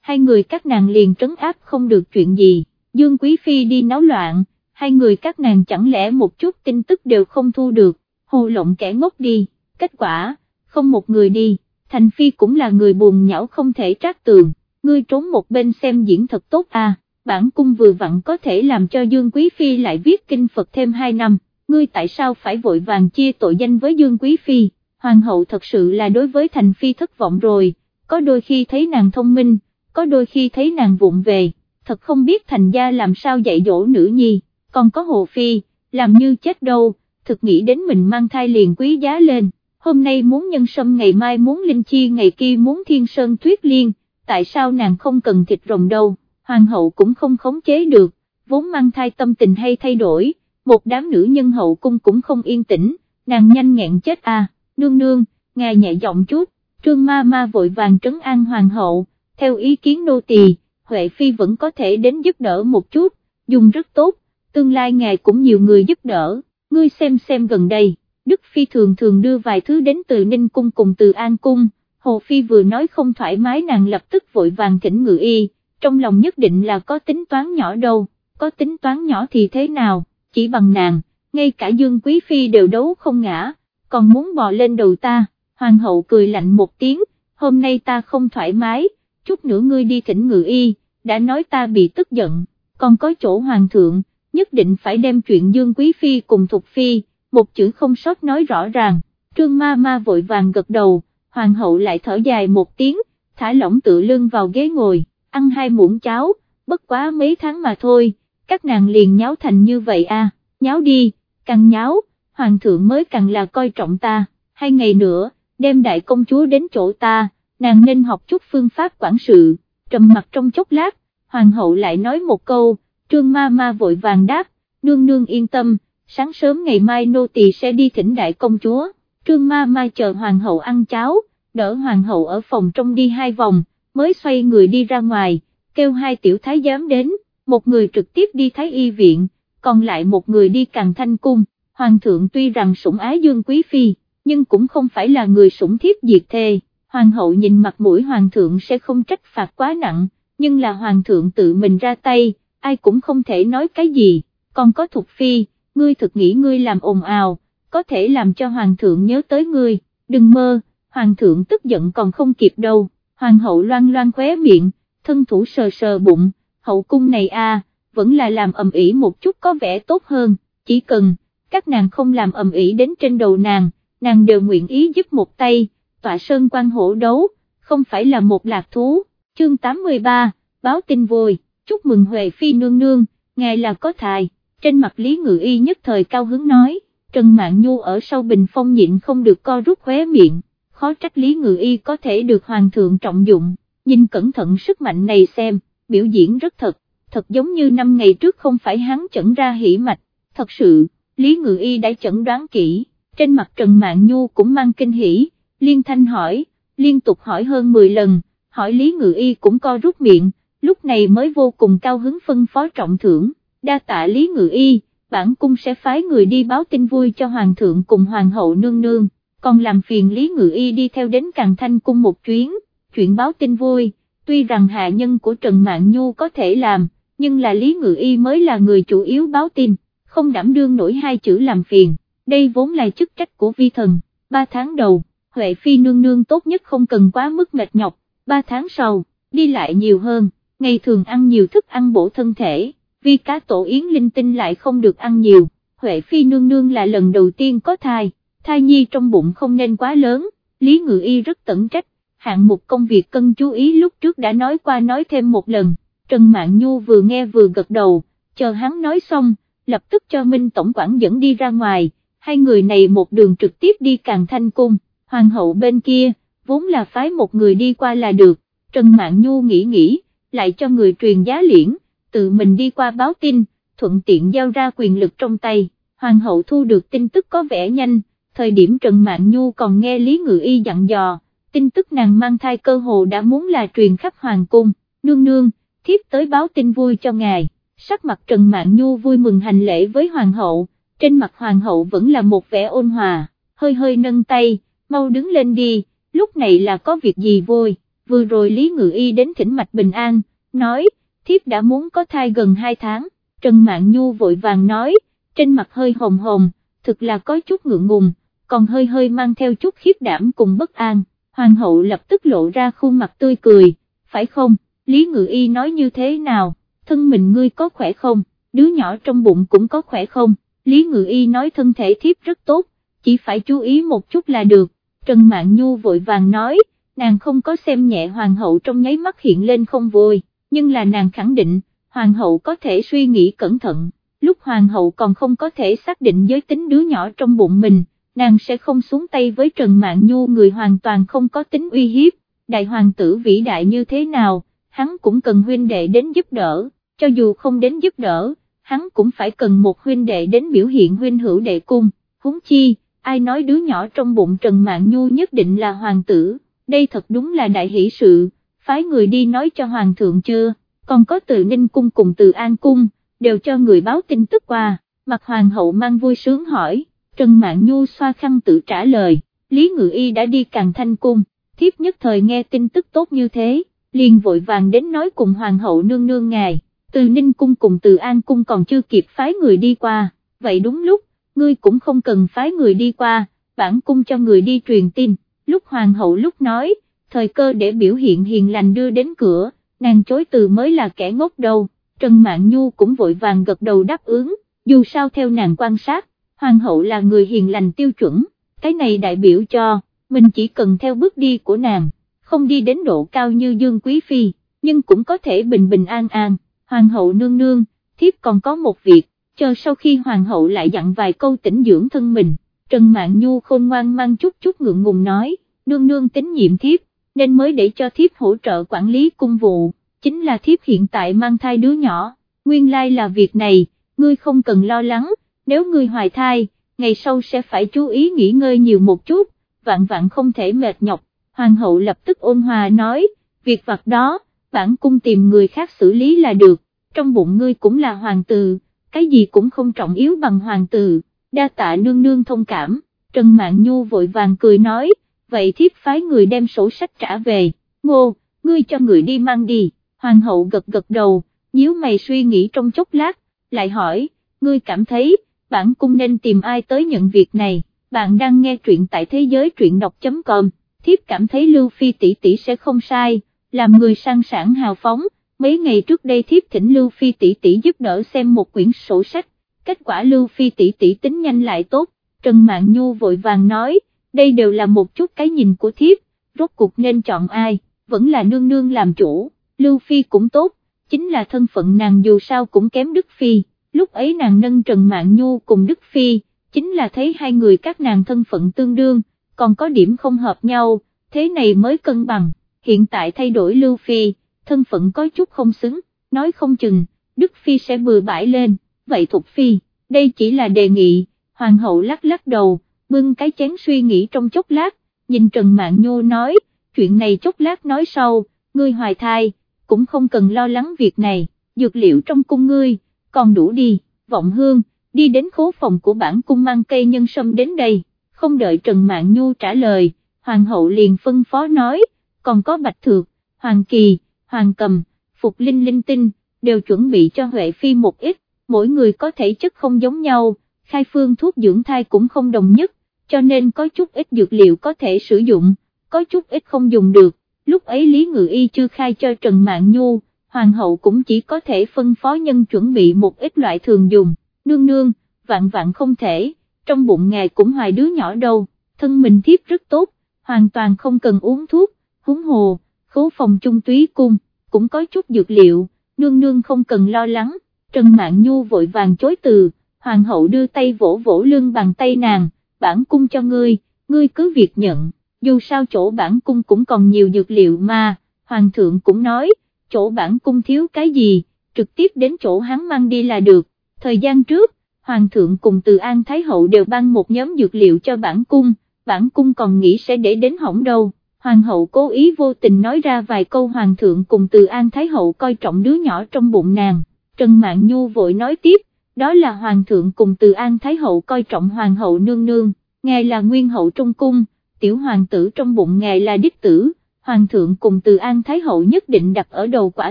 [SPEAKER 1] hai người các nàng liền trấn áp không được chuyện gì, Dương Quý Phi đi náo loạn, hai người các nàng chẳng lẽ một chút tin tức đều không thu được, hồ lộng kẻ ngốc đi, kết quả, không một người đi, Thành Phi cũng là người buồn nhão không thể trát tường, ngươi trốn một bên xem diễn thật tốt à, bản cung vừa vặn có thể làm cho Dương Quý Phi lại viết kinh Phật thêm hai năm, ngươi tại sao phải vội vàng chia tội danh với Dương Quý Phi, Hoàng hậu thật sự là đối với Thành Phi thất vọng rồi, có đôi khi thấy nàng thông minh, có đôi khi thấy nàng vụng về, thật không biết thành gia làm sao dạy dỗ nữ nhi, còn có Hồ Phi, làm như chết đâu, thực nghĩ đến mình mang thai liền quý giá lên, hôm nay muốn nhân sâm ngày mai muốn linh chi ngày kia muốn thiên sơn tuyết liên, tại sao nàng không cần thịt rồng đâu, hoàng hậu cũng không khống chế được, vốn mang thai tâm tình hay thay đổi, một đám nữ nhân hậu cung cũng không yên tĩnh, nàng nhanh nghẹn chết à, nương nương, ngài nhẹ giọng chút, trương ma ma vội vàng trấn an hoàng hậu, theo ý kiến nô tỳ, Huệ Phi vẫn có thể đến giúp đỡ một chút, dùng rất tốt, tương lai ngài cũng nhiều người giúp đỡ, ngươi xem xem gần đây, Đức Phi thường thường đưa vài thứ đến từ Ninh Cung cùng từ An Cung, Hồ Phi vừa nói không thoải mái nàng lập tức vội vàng thỉnh ngự y, trong lòng nhất định là có tính toán nhỏ đâu, có tính toán nhỏ thì thế nào, chỉ bằng nàng, ngay cả Dương Quý Phi đều đấu không ngã, còn muốn bò lên đầu ta, Hoàng hậu cười lạnh một tiếng, hôm nay ta không thoải mái, chút nữa ngươi đi thỉnh ngự y, đã nói ta bị tức giận, còn có chỗ Hoàng thượng, nhất định phải đem chuyện Dương Quý Phi cùng Thục Phi, một chữ không sót nói rõ ràng, trương ma ma vội vàng gật đầu, Hoàng hậu lại thở dài một tiếng, thả lỏng tự lưng vào ghế ngồi, ăn hai muỗng cháo, bất quá mấy tháng mà thôi, các nàng liền nháo thành như vậy à, nháo đi, càng nháo, hoàng thượng mới càng là coi trọng ta, hai ngày nữa, đem đại công chúa đến chỗ ta, nàng nên học chút phương pháp quản sự, trầm mặt trong chốc lát, hoàng hậu lại nói một câu, trương ma ma vội vàng đáp, nương nương yên tâm, sáng sớm ngày mai nô tỳ sẽ đi thỉnh đại công chúa, trương ma ma chờ hoàng hậu ăn cháo, đỡ hoàng hậu ở phòng trong đi hai vòng, mới xoay người đi ra ngoài, kêu hai tiểu thái giám đến, một người trực tiếp đi thái y viện, còn lại một người đi càng thanh cung, hoàng thượng tuy rằng sủng ái dương quý phi, nhưng cũng không phải là người sủng thiếp diệt thê, hoàng hậu nhìn mặt mũi hoàng thượng sẽ không trách phạt quá nặng, nhưng là hoàng thượng tự mình ra tay, ai cũng không thể nói cái gì, còn có thục phi, ngươi thực nghĩ ngươi làm ồn ào, có thể làm cho hoàng thượng nhớ tới ngươi, đừng mơ, hoàng thượng tức giận còn không kịp đâu, hoàng hậu loan loan khóe miệng, thân thủ sờ sờ bụng, hậu cung này a vẫn là làm ầm ĩ một chút có vẻ tốt hơn, chỉ cần, các nàng không làm ầm ĩ đến trên đầu nàng, nàng đều nguyện ý giúp một tay, tọa sơn quan hổ đấu, không phải là một lạc thú, chương 83, báo tin vui, chúc mừng Huệ Phi nương nương, ngài là có tài. trên mặt Lý Ngự Y nhất thời cao hứng nói, Trần Mạn Nhu ở sau bình phong nhịn không được co rút khóe miệng, khó trách Lý Ngự Y có thể được Hoàng thượng trọng dụng, nhìn cẩn thận sức mạnh này xem, biểu diễn rất thật, thật giống như năm ngày trước không phải hắn chẩn ra hỉ mạch, thật sự, Lý Ngự Y đã chẩn đoán kỹ, trên mặt Trần Mạn Nhu cũng mang kinh hỉ, liên thanh hỏi, liên tục hỏi hơn 10 lần, hỏi Lý Ngự Y cũng co rút miệng, lúc này mới vô cùng cao hứng phân phó trọng thưởng, đa tạ Lý Ngự Y, bản cung sẽ phái người đi báo tin vui cho Hoàng thượng cùng Hoàng hậu nương nương, còn làm phiền Lý Ngự Y đi theo đến Càng Thanh cung một chuyến, chuyện báo tin vui, tuy rằng hạ nhân của Trần mạng Nhu có thể làm, nhưng là Lý Ngự Y mới là người chủ yếu báo tin, không đảm đương nổi hai chữ làm phiền, đây vốn là chức trách của vi thần, ba tháng đầu, Huệ Phi nương nương tốt nhất không cần quá mức mệt nhọc, ba tháng sau, đi lại nhiều hơn, ngày thường ăn nhiều thức ăn bổ thân thể, vì cá tổ yến linh tinh lại không được ăn nhiều, Huệ Phi nương nương là lần đầu tiên có thai, thai nhi trong bụng không nên quá lớn, Lý Ngự Y rất tận trách, hạng mục công việc cần chú ý lúc trước đã nói qua nói thêm một lần, Trần Mạn Nhu vừa nghe vừa gật đầu, chờ hắn nói xong, lập tức cho Minh Tổng quản dẫn đi ra ngoài, hai người này một đường trực tiếp đi càng thanh cung, hoàng hậu bên kia, vốn là phái một người đi qua là được, Trần Mạn Nhu nghĩ nghĩ, lại cho người truyền giá liễn, tự mình đi qua báo tin, thuận tiện giao ra quyền lực trong tay, hoàng hậu thu được tin tức có vẻ nhanh, thời điểm Trần Mạn Nhu còn nghe Lý Ngự Y dặn dò, tin tức nàng mang thai cơ hồ đã muốn là truyền khắp hoàng cung, nương nương, thiếp tới báo tin vui cho ngài, sắc mặt Trần Mạn Nhu vui mừng hành lễ với hoàng hậu, trên mặt hoàng hậu vẫn là một vẻ ôn hòa, hơi hơi nâng tay, mau đứng lên đi, lúc này là có việc gì vui, vừa rồi Lý Ngự Y đến thỉnh mạch bình an, nói, thiếp đã muốn có thai gần 2 tháng, Trần Mạn Nhu vội vàng nói, trên mặt hơi hồng hồng, thực là có chút ngượng ngùng, còn hơi hơi mang theo chút khiếp đảm cùng bất an, hoàng hậu lập tức lộ ra khuôn mặt tươi cười, phải không, Lý Ngự Y nói như thế nào, thân mình ngươi có khỏe không, đứa nhỏ trong bụng cũng có khỏe không, Lý Ngự Y nói thân thể thiếp rất tốt, chỉ phải chú ý một chút là được, Trần Mạn Nhu vội vàng nói, nàng không có xem nhẹ hoàng hậu trong nháy mắt hiện lên không vui, nhưng là nàng khẳng định, hoàng hậu có thể suy nghĩ cẩn thận, lúc hoàng hậu còn không có thể xác định giới tính đứa nhỏ trong bụng mình, nàng sẽ không xuống tay với Trần Mạn Nhu người hoàn toàn không có tính uy hiếp, đại hoàng tử vĩ đại như thế nào, hắn cũng cần huynh đệ đến giúp đỡ, cho dù không đến giúp đỡ, hắn cũng phải cần một huynh đệ đến biểu hiện huynh hữu đệ cung, huống chi, ai nói đứa nhỏ trong bụng Trần Mạn Nhu nhất định là hoàng tử, đây thật đúng là đại hỷ sự, phái người đi nói cho hoàng thượng chưa, còn có từ Ninh Cung cùng từ An Cung, đều cho người báo tin tức qua, mặt hoàng hậu mang vui sướng hỏi, Trần Mạn Nhu xoa khăn tự trả lời, Lý Ngự Y đã đi càng thanh cung, thiếp nhất thời nghe tin tức tốt như thế, liền vội vàng đến nói cùng hoàng hậu nương nương ngài, từ Ninh Cung cùng từ An Cung còn chưa kịp phái người đi qua, vậy đúng lúc, ngươi cũng không cần phái người đi qua, bản cung cho người đi truyền tin, lúc hoàng hậu lúc nói, thời cơ để biểu hiện hiền lành đưa đến cửa, nàng chối từ mới là kẻ ngốc đâu, Trần Mạn Nhu cũng vội vàng gật đầu đáp ứng, dù sao theo nàng quan sát, hoàng hậu là người hiền lành tiêu chuẩn, cái này đại biểu cho, mình chỉ cần theo bước đi của nàng, không đi đến độ cao như Dương Quý Phi, nhưng cũng có thể bình bình an an, hoàng hậu nương nương, thiếp còn có một việc, chờ sau khi hoàng hậu lại dặn vài câu tỉnh dưỡng thân mình, Trần Mạn Nhu khôn ngoan mang chút chút ngượng ngùng nói, nương nương tín nhiệm thiếp, nên mới để cho thiếp hỗ trợ quản lý cung vụ, chính là thiếp hiện tại mang thai đứa nhỏ, nguyên lai là việc này, ngươi không cần lo lắng, nếu ngươi hoài thai, ngày sau sẽ phải chú ý nghỉ ngơi nhiều một chút, vạn vạn không thể mệt nhọc, hoàng hậu lập tức ôn hòa nói, việc vặt đó, bản cung tìm người khác xử lý là được, trong bụng ngươi cũng là hoàng tử, cái gì cũng không trọng yếu bằng hoàng tử, đa tạ nương nương thông cảm, Trần mạng Nhu vội vàng cười nói, vậy thiếp phái người đem sổ sách trả về, ngô, ngươi cho người đi mang đi, hoàng hậu gật gật đầu, nhíu mày suy nghĩ trong chốc lát, lại hỏi, ngươi cảm thấy, bản cung nên tìm ai tới nhận việc này, bạn đang nghe truyện tại thế giới truyện đọc.com, thiếp cảm thấy Lưu Phi tỷ tỷ sẽ không sai, làm người sang sản hào phóng, mấy ngày trước đây thiếp thỉnh Lưu Phi tỷ tỷ giúp đỡ xem một quyển sổ sách, kết quả Lưu Phi tỷ tỷ tính nhanh lại tốt, Trần mạng Nhu vội vàng nói, đây đều là một chút cái nhìn của thiếp, rốt cuộc nên chọn ai, vẫn là nương nương làm chủ, Lưu Phi cũng tốt, chính là thân phận nàng dù sao cũng kém Đức Phi, lúc ấy nàng nâng Trần Mạn Nhu cùng Đức Phi, chính là thấy hai người các nàng thân phận tương đương, còn có điểm không hợp nhau, thế này mới cân bằng, hiện tại thay đổi Lưu Phi, thân phận có chút không xứng, nói không chừng, Đức Phi sẽ bừa bãi lên, vậy Thục Phi, đây chỉ là đề nghị, Hoàng hậu lắc lắc đầu, bưng cái chén suy nghĩ trong chốc lát, nhìn Trần Mạn nhu nói, chuyện này chốc lát nói sau, ngươi hoài thai, cũng không cần lo lắng việc này, dược liệu trong cung ngươi, còn đủ đi, vọng hương, đi đến khố phòng của bản cung mang cây nhân sâm đến đây, không đợi Trần Mạn Nhu trả lời, Hoàng hậu liền phân phó nói, còn có Bạch Thược, Hoàng Kỳ, Hoàng Cầm, Phục Linh Linh Tinh, đều chuẩn bị cho Huệ Phi một ít, mỗi người có thể chất không giống nhau, khai phương thuốc dưỡng thai cũng không đồng nhất, cho nên có chút ít dược liệu có thể sử dụng, có chút ít không dùng được, lúc ấy Lý Ngự Y chưa khai cho Trần Mạn Nhu, Hoàng hậu cũng chỉ có thể phân phó nhân chuẩn bị một ít loại thường dùng, nương nương, vạn vạn không thể, trong bụng ngài cũng hoài đứa nhỏ đâu, thân mình thiếp rất tốt, hoàn toàn không cần uống thuốc, húng hồ, khố phòng trung túy cung, cũng có chút dược liệu, nương nương không cần lo lắng, Trần Mạn Nhu vội vàng chối từ, hoàng hậu đưa tay vỗ vỗ lưng bằng tay nàng, bản cung cho ngươi, ngươi cứ việc nhận, dù sao chỗ bản cung cũng còn nhiều dược liệu mà, hoàng thượng cũng nói, chỗ bản cung thiếu cái gì, trực tiếp đến chỗ hắn mang đi là được, thời gian trước, hoàng thượng cùng từ An Thái Hậu đều ban một nhóm dược liệu cho bản cung, bản cung còn nghĩ sẽ để đến hỏng đâu. Hoàng hậu cố ý vô tình nói ra vài câu hoàng thượng cùng từ An Thái Hậu coi trọng đứa nhỏ trong bụng nàng, Trần Mạn Nhu vội nói tiếp, đó là hoàng thượng cùng từ An Thái Hậu coi trọng hoàng hậu nương nương, ngài là nguyên hậu trong cung, tiểu hoàng tử trong bụng ngài là đích tử, hoàng thượng cùng từ An Thái Hậu nhất định đặt ở đầu quả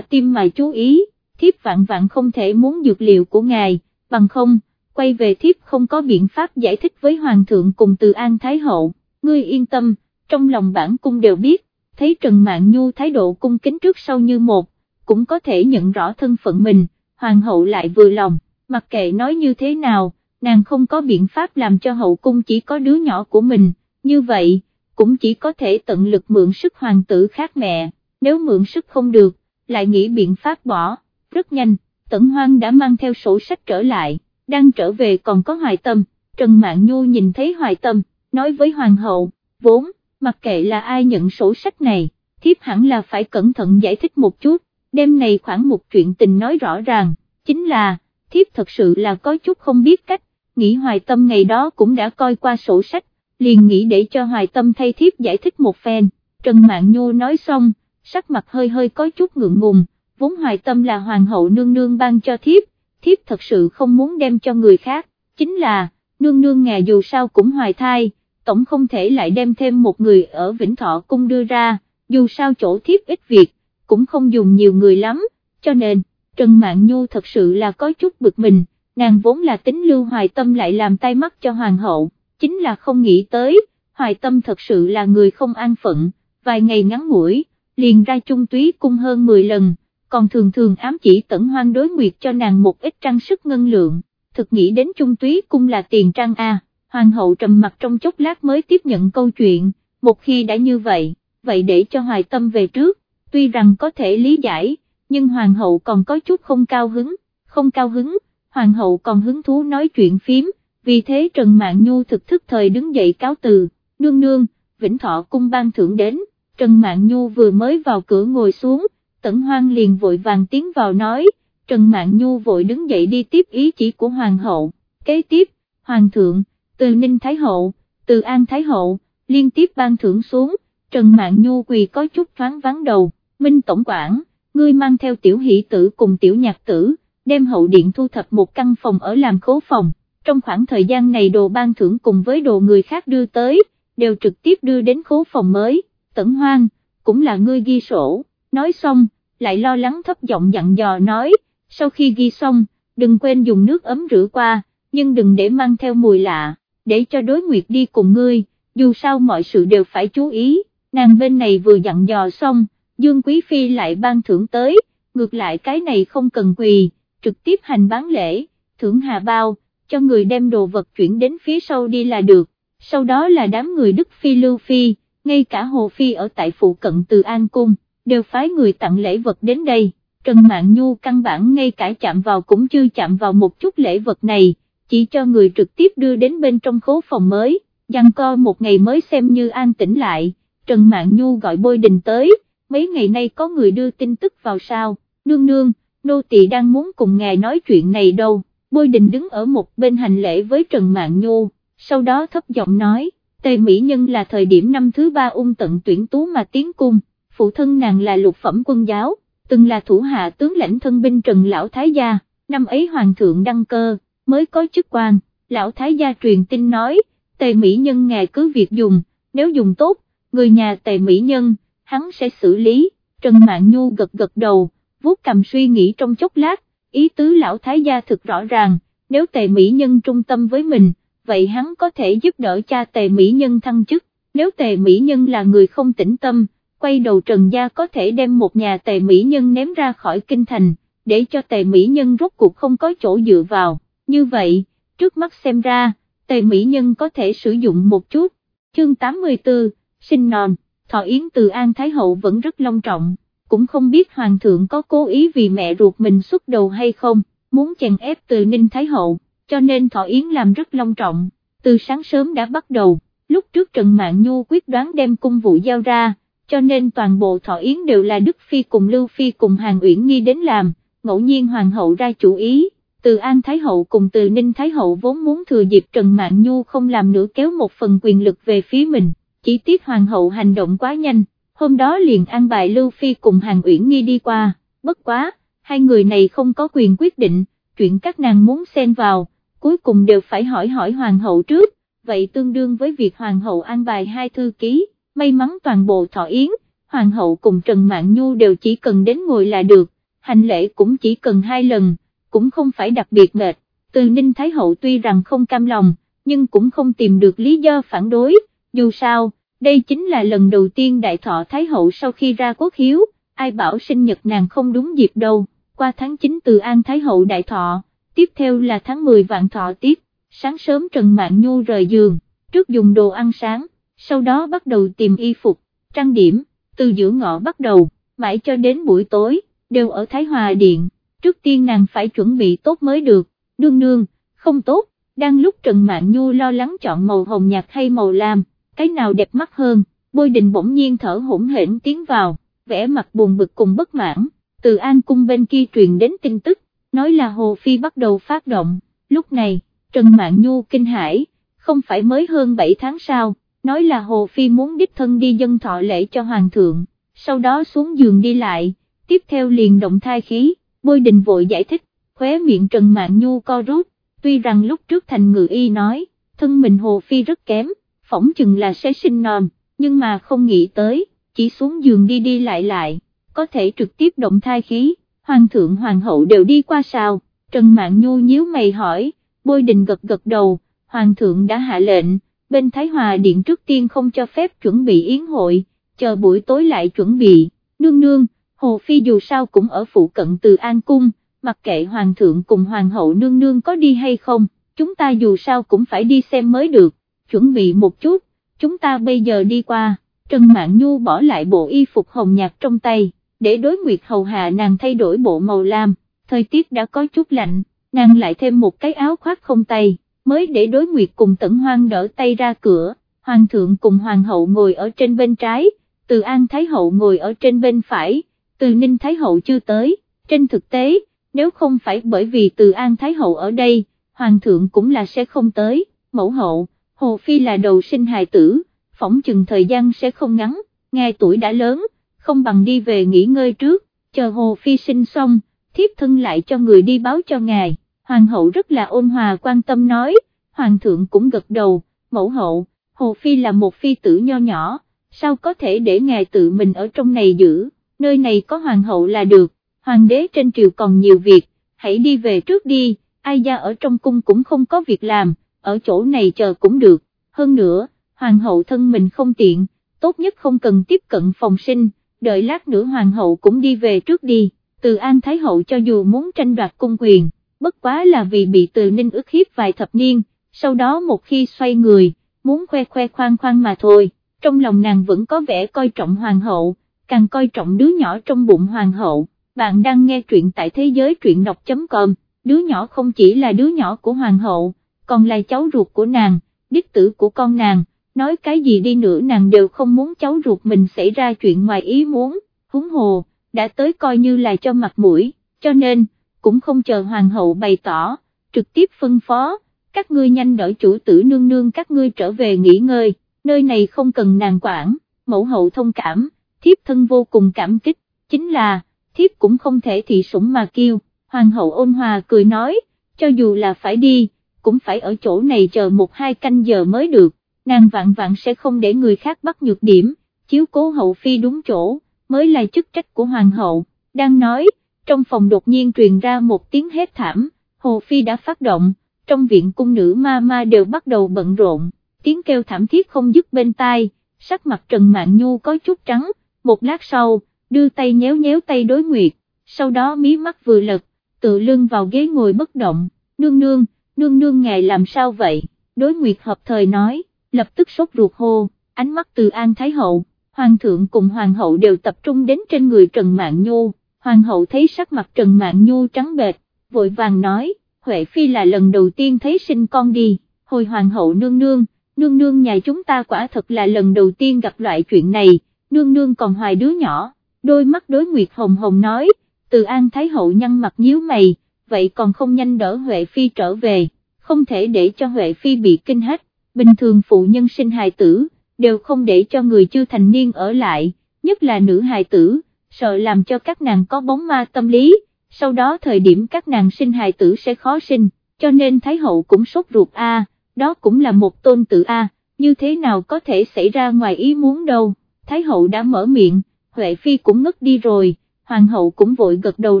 [SPEAKER 1] tim mà chú ý, thiếp vạn vạn không thể muốn dược liệu của ngài, bằng không, quay về thiếp không có biện pháp giải thích với hoàng thượng cùng từ An Thái Hậu, ngươi yên tâm, trong lòng bản cung đều biết, thấy Trần Mạn Nhu thái độ cung kính trước sau như một, cũng có thể nhận rõ thân phận mình, hoàng hậu lại vừa lòng, mặc kệ nói như thế nào, nàng không có biện pháp làm cho hậu cung chỉ có đứa nhỏ của mình, như vậy, cũng chỉ có thể tận lực mượn sức hoàng tử khác mẹ, nếu mượn sức không được, lại nghĩ biện pháp bỏ, rất nhanh, tận hoang đã mang theo sổ sách trở lại, đang trở về còn có hoài tâm, Trần mạng Nhu nhìn thấy hoài tâm, nói với hoàng hậu, vốn, mặc kệ là ai nhận sổ sách này, thiếp hẳn là phải cẩn thận giải thích một chút, đêm này khoảng một chuyện tình nói rõ ràng, chính là, thiếp thật sự là có chút không biết cách, nghĩ hoài tâm ngày đó cũng đã coi qua sổ sách, liền nghĩ để cho hoài tâm thay thiếp giải thích một phen, Trần Mạn Nhu nói xong, sắc mặt hơi hơi có chút ngượng ngùng, vốn hoài tâm là hoàng hậu nương nương ban cho thiếp, thiếp thật sự không muốn đem cho người khác, chính là, nương nương ngà dù sao cũng hoài thai, tổng không thể lại đem thêm một người ở Vĩnh Thọ cung đưa ra, dù sao chỗ thiếp ít việc, cũng không dùng nhiều người lắm, cho nên, Trần Mạn Nhu thật sự là có chút bực mình, nàng vốn là tính lưu hoài tâm lại làm tay mắt cho hoàng hậu, chính là không nghĩ tới, hoài tâm thật sự là người không an phận, vài ngày ngắn ngủi, liền ra trung túy cung hơn 10 lần, còn thường thường ám chỉ tẩn hoang đối nguyệt cho nàng một ít trang sức ngân lượng, thực nghĩ đến trung túy cung là tiền trang A, hoàng hậu trầm mặt trong chốc lát mới tiếp nhận câu chuyện, một khi đã như vậy, vậy để cho hoài tâm về trước, tuy rằng có thể lý giải, nhưng hoàng hậu còn có chút không cao hứng, không cao hứng, hoàng hậu còn hứng thú nói chuyện phím, vì thế Trần Mạn Nhu thực thức thời đứng dậy cáo từ, nương nương, Vĩnh Thọ cung ban thưởng đến, Trần Mạn Nhu vừa mới vào cửa ngồi xuống, Tẩn Hoang liền vội vàng tiến vào nói, Trần Mạn Nhu vội đứng dậy đi tiếp ý chỉ của Hoàng hậu, kế tiếp, Hoàng thượng, từ Ninh Thái hậu, từ An Thái hậu, liên tiếp ban thưởng xuống, Trần Mạn Nhu quỳ có chút thoáng vắng đầu, Minh Tổng quản, ngươi mang theo tiểu hỷ tử cùng tiểu nhạc tử, đem hậu điện thu thập một căn phòng ở làm khố phòng, trong khoảng thời gian này đồ ban thưởng cùng với đồ người khác đưa tới, đều trực tiếp đưa đến khố phòng mới, tẩn hoang, cũng là ngươi ghi sổ, nói xong, lại lo lắng thấp giọng dặn dò nói, sau khi ghi xong, đừng quên dùng nước ấm rửa qua, nhưng đừng để mang theo mùi lạ, để cho đối nguyệt đi cùng ngươi, dù sao mọi sự đều phải chú ý, nàng bên này vừa dặn dò xong, Dương Quý Phi lại ban thưởng tới, ngược lại cái này không cần quỳ, trực tiếp hành bán lễ, thưởng hà bao, cho người đem đồ vật chuyển đến phía sau đi là được, sau đó là đám người Đức Phi Lưu Phi, ngay cả Hồ Phi ở tại phụ cận từ An Cung, đều phái người tặng lễ vật đến đây, Trần Mạn Nhu căn bản ngay cả chạm vào cũng chưa chạm vào một chút lễ vật này, chỉ cho người trực tiếp đưa đến bên trong khố phòng mới, dằn co một ngày mới xem như an tĩnh lại, Trần Mạn Nhu gọi bôi đình tới, mấy ngày nay có người đưa tin tức vào sao, nương nương, nô tỳ đang muốn cùng ngài nói chuyện này đâu, bôi đình đứng ở một bên hành lễ với Trần Mạn Nhu, sau đó thấp giọng nói, Tề Mỹ Nhân là thời điểm năm thứ ba ung tận tuyển tú mà tiến cung, phụ thân nàng là lục phẩm quân giáo, từng là thủ hạ tướng lãnh thân binh Trần Lão Thái Gia, năm ấy Hoàng thượng đăng cơ, mới có chức quan, Lão Thái Gia truyền tin nói, Tề Mỹ Nhân ngài cứ việc dùng, nếu dùng tốt, người nhà Tề Mỹ Nhân, hắn sẽ xử lý, Trần Mạn Nhu gật gật đầu, vuốt cầm suy nghĩ trong chốc lát, ý tứ lão thái gia thực rõ ràng, nếu tề mỹ nhân trung tâm với mình, vậy hắn có thể giúp đỡ cha tề mỹ nhân thăng chức, nếu tề mỹ nhân là người không tĩnh tâm, quay đầu trần gia có thể đem một nhà tề mỹ nhân ném ra khỏi kinh thành, để cho tề mỹ nhân rốt cuộc không có chỗ dựa vào, như vậy, trước mắt xem ra, tề mỹ nhân có thể sử dụng một chút, chương 84, sinh non, thọ yến từ An Thái Hậu vẫn rất long trọng cũng không biết hoàng thượng có cố ý vì mẹ ruột mình xuất đầu hay không, muốn chèn ép từ Ninh Thái Hậu, cho nên Thọ Yến làm rất long trọng, từ sáng sớm đã bắt đầu, lúc trước Trần Mạn Nhu quyết đoán đem cung vụ giao ra, cho nên toàn bộ Thọ Yến đều là Đức Phi cùng Lưu Phi cùng Hàng Uyển Nghi đến làm, ngẫu nhiên Hoàng hậu ra chủ ý. Từ An Thái Hậu cùng từ Ninh Thái Hậu vốn muốn thừa dịp Trần Mạn Nhu không làm nữa kéo một phần quyền lực về phía mình, chỉ tiếc Hoàng hậu hành động quá nhanh, hôm đó liền an bài Lưu Phi cùng Hàng Uyển Nghi đi qua, bất quá, hai người này không có quyền quyết định, chuyện các nàng muốn xen vào, cuối cùng đều phải hỏi hỏi Hoàng hậu trước, vậy tương đương với việc hoàng hậu an bài hai thư ký, may mắn toàn bộ thọ yến, hoàng hậu cùng Trần Mạn Nhu đều chỉ cần đến ngồi là được, hành lễ cũng chỉ cần hai lần, cũng không phải đặc biệt mệt, từ Ninh Thái Hậu tuy rằng không cam lòng, nhưng cũng không tìm được lý do phản đối, dù sao, đây chính là lần đầu tiên đại thọ Thái Hậu sau khi ra quốc hiếu, ai bảo sinh nhật nàng không đúng dịp đâu, qua tháng 9 từ An Thái Hậu đại thọ, tiếp theo là tháng 10 vạn thọ tiết, sáng sớm Trần Mạn Nhu rời giường, trước dùng đồ ăn sáng, sau đó bắt đầu tìm y phục, trang điểm, từ giữa ngọ bắt đầu, mãi cho đến buổi tối, đều ở Thái Hòa Điện, trước tiên nàng phải chuẩn bị tốt mới được, nương nương, không tốt, đang lúc Trần Mạn Nhu lo lắng chọn màu hồng nhạt hay màu lam, cái nào đẹp mắt hơn, bôi đình bỗng nhiên thở hổn hển tiến vào, vẻ mặt buồn bực cùng bất mãn, từ An Cung bên kia truyền đến tin tức, nói là Hồ Phi bắt đầu phát động, lúc này, Trần Mạn Nhu kinh hãi, không phải mới hơn 7 tháng sau, nói là Hồ Phi muốn đích thân đi dân thọ lễ cho Hoàng thượng, sau đó xuống giường đi lại, tiếp theo liền động thai khí, bôi đình vội giải thích, khóe miệng Trần Mạn Nhu co rút, tuy rằng lúc trước thành ngự y nói, thân mình Hồ Phi rất kém, phỏng chừng là sẽ sinh non, nhưng mà không nghĩ tới, chỉ xuống giường đi đi lại lại, có thể trực tiếp động thai khí, hoàng thượng hoàng hậu đều đi qua sao, Trần Mạn Nhu nhíu mày hỏi, bôi đình gật gật đầu, hoàng thượng đã hạ lệnh, bên Thái Hòa Điện trước tiên không cho phép chuẩn bị yến hội, chờ buổi tối lại chuẩn bị, nương nương, Hồ Phi dù sao cũng ở phụ cận từ An Cung, mặc kệ hoàng thượng cùng hoàng hậu nương nương có đi hay không, chúng ta dù sao cũng phải đi xem mới được, chuẩn bị một chút, chúng ta bây giờ đi qua, Trần Mạn Nhu bỏ lại bộ y phục hồng nhạt trong tay, để đối nguyệt hầu hạ nàng thay đổi bộ màu lam, thời tiết đã có chút lạnh, nàng lại thêm một cái áo khoác không tay, mới để đối nguyệt cùng tẩn hoang đỡ tay ra cửa, hoàng thượng cùng hoàng hậu ngồi ở trên bên trái, từ An Thái Hậu ngồi ở trên bên phải, từ Ninh Thái Hậu chưa tới, trên thực tế, nếu không phải bởi vì từ An Thái Hậu ở đây, Hoàng thượng cũng là sẽ không tới, mẫu hậu, Hồ Phi là đầu sinh hài tử, phỏng chừng thời gian sẽ không ngắn, ngài tuổi đã lớn, không bằng đi về nghỉ ngơi trước, chờ Hồ Phi sinh xong, thiếp thân lại cho người đi báo cho ngài, Hoàng hậu rất là ôn hòa quan tâm nói, Hoàng thượng cũng gật đầu, mẫu hậu, Hồ Phi là một phi tử nho nhỏ, sao có thể để ngài tự mình ở trong này giữ, nơi này có Hoàng hậu là được hoàng đế trên triều còn nhiều việc, hãy đi về trước đi, ai ra ở trong cung cũng không có việc làm, ở chỗ này chờ cũng được, hơn nữa, hoàng hậu thân mình không tiện, tốt nhất không cần tiếp cận phòng sinh, đợi lát nữa hoàng hậu cũng đi về trước đi, từ An Thái hậu cho dù muốn tranh đoạt cung quyền, bất quá là vì bị từ ninh ức hiếp vài thập niên, sau đó một khi xoay người, muốn khoe khoe khoan khoan mà thôi, trong lòng nàng vẫn có vẻ coi trọng hoàng hậu, càng coi trọng đứa nhỏ trong bụng hoàng hậu. Bạn đang nghe truyện tại thế giới truyện đọc.com, đứa nhỏ không chỉ là đứa nhỏ của hoàng hậu, còn là cháu ruột của nàng, đích tử của con nàng, nói cái gì đi nữa nàng đều không muốn cháu ruột mình xảy ra chuyện ngoài ý muốn, húng hồ, đã tới coi như là cho mặt mũi, cho nên, cũng không chờ hoàng hậu bày tỏ, trực tiếp phân phó, các ngươi nhanh đỡ chủ tử nương nương các ngươi trở về nghỉ ngơi, nơi này không cần nàng quản, mẫu hậu thông cảm, thiếp thân vô cùng cảm kích, chính là, thiếp cũng không thể thị sủng mà kêu, hoàng hậu ôn hòa cười nói, cho dù là phải đi, cũng phải ở chỗ này chờ một hai canh giờ mới được, nàng vạn vạn sẽ không để người khác bắt nhược điểm, chiếu cố hậu phi đúng chỗ, mới là chức trách của hoàng hậu, đang nói, trong phòng đột nhiên truyền ra một tiếng hét thảm, hồ phi đã phát động, trong viện cung nữ ma ma đều bắt đầu bận rộn, tiếng kêu thảm thiết không dứt bên tai, sắc mặt Trần Mạn Nhu có chút trắng, một lát sau, đưa tay nhéo nhéo tay đối nguyệt, sau đó mí mắt vừa lật, tự lưng vào ghế ngồi bất động, nương nương, nương nương ngài làm sao vậy, đối nguyệt hợp thời nói, lập tức sốt ruột hô, ánh mắt từ An Thái Hậu, Hoàng thượng cùng Hoàng hậu đều tập trung đến trên người Trần Mạn Nhu, Hoàng hậu thấy sắc mặt Trần Mạn Nhu trắng bệch, vội vàng nói, Huệ Phi là lần đầu tiên thấy sinh con đi, hồi Hoàng hậu nương nương, nương nương nhà chúng ta quả thật là lần đầu tiên gặp loại chuyện này, nương nương còn hoài đứa nhỏ. Đôi mắt đối Nguyệt Hồng Hồng nói, từ An Thái Hậu nhăn mặt nhíu mày, vậy còn không nhanh đỡ Huệ Phi trở về, không thể để cho Huệ Phi bị kinh hết, bình thường phụ nhân sinh hài tử, đều không để cho người chưa thành niên ở lại, nhất là nữ hài tử, sợ làm cho các nàng có bóng ma tâm lý, sau đó thời điểm các nàng sinh hài tử sẽ khó sinh, cho nên Thái Hậu cũng sốt ruột a. đó cũng là một tôn tự A, như thế nào có thể xảy ra ngoài ý muốn đâu, Thái hậu đã mở miệng, Huệ Phi cũng ngất đi rồi, Hoàng hậu cũng vội gật đầu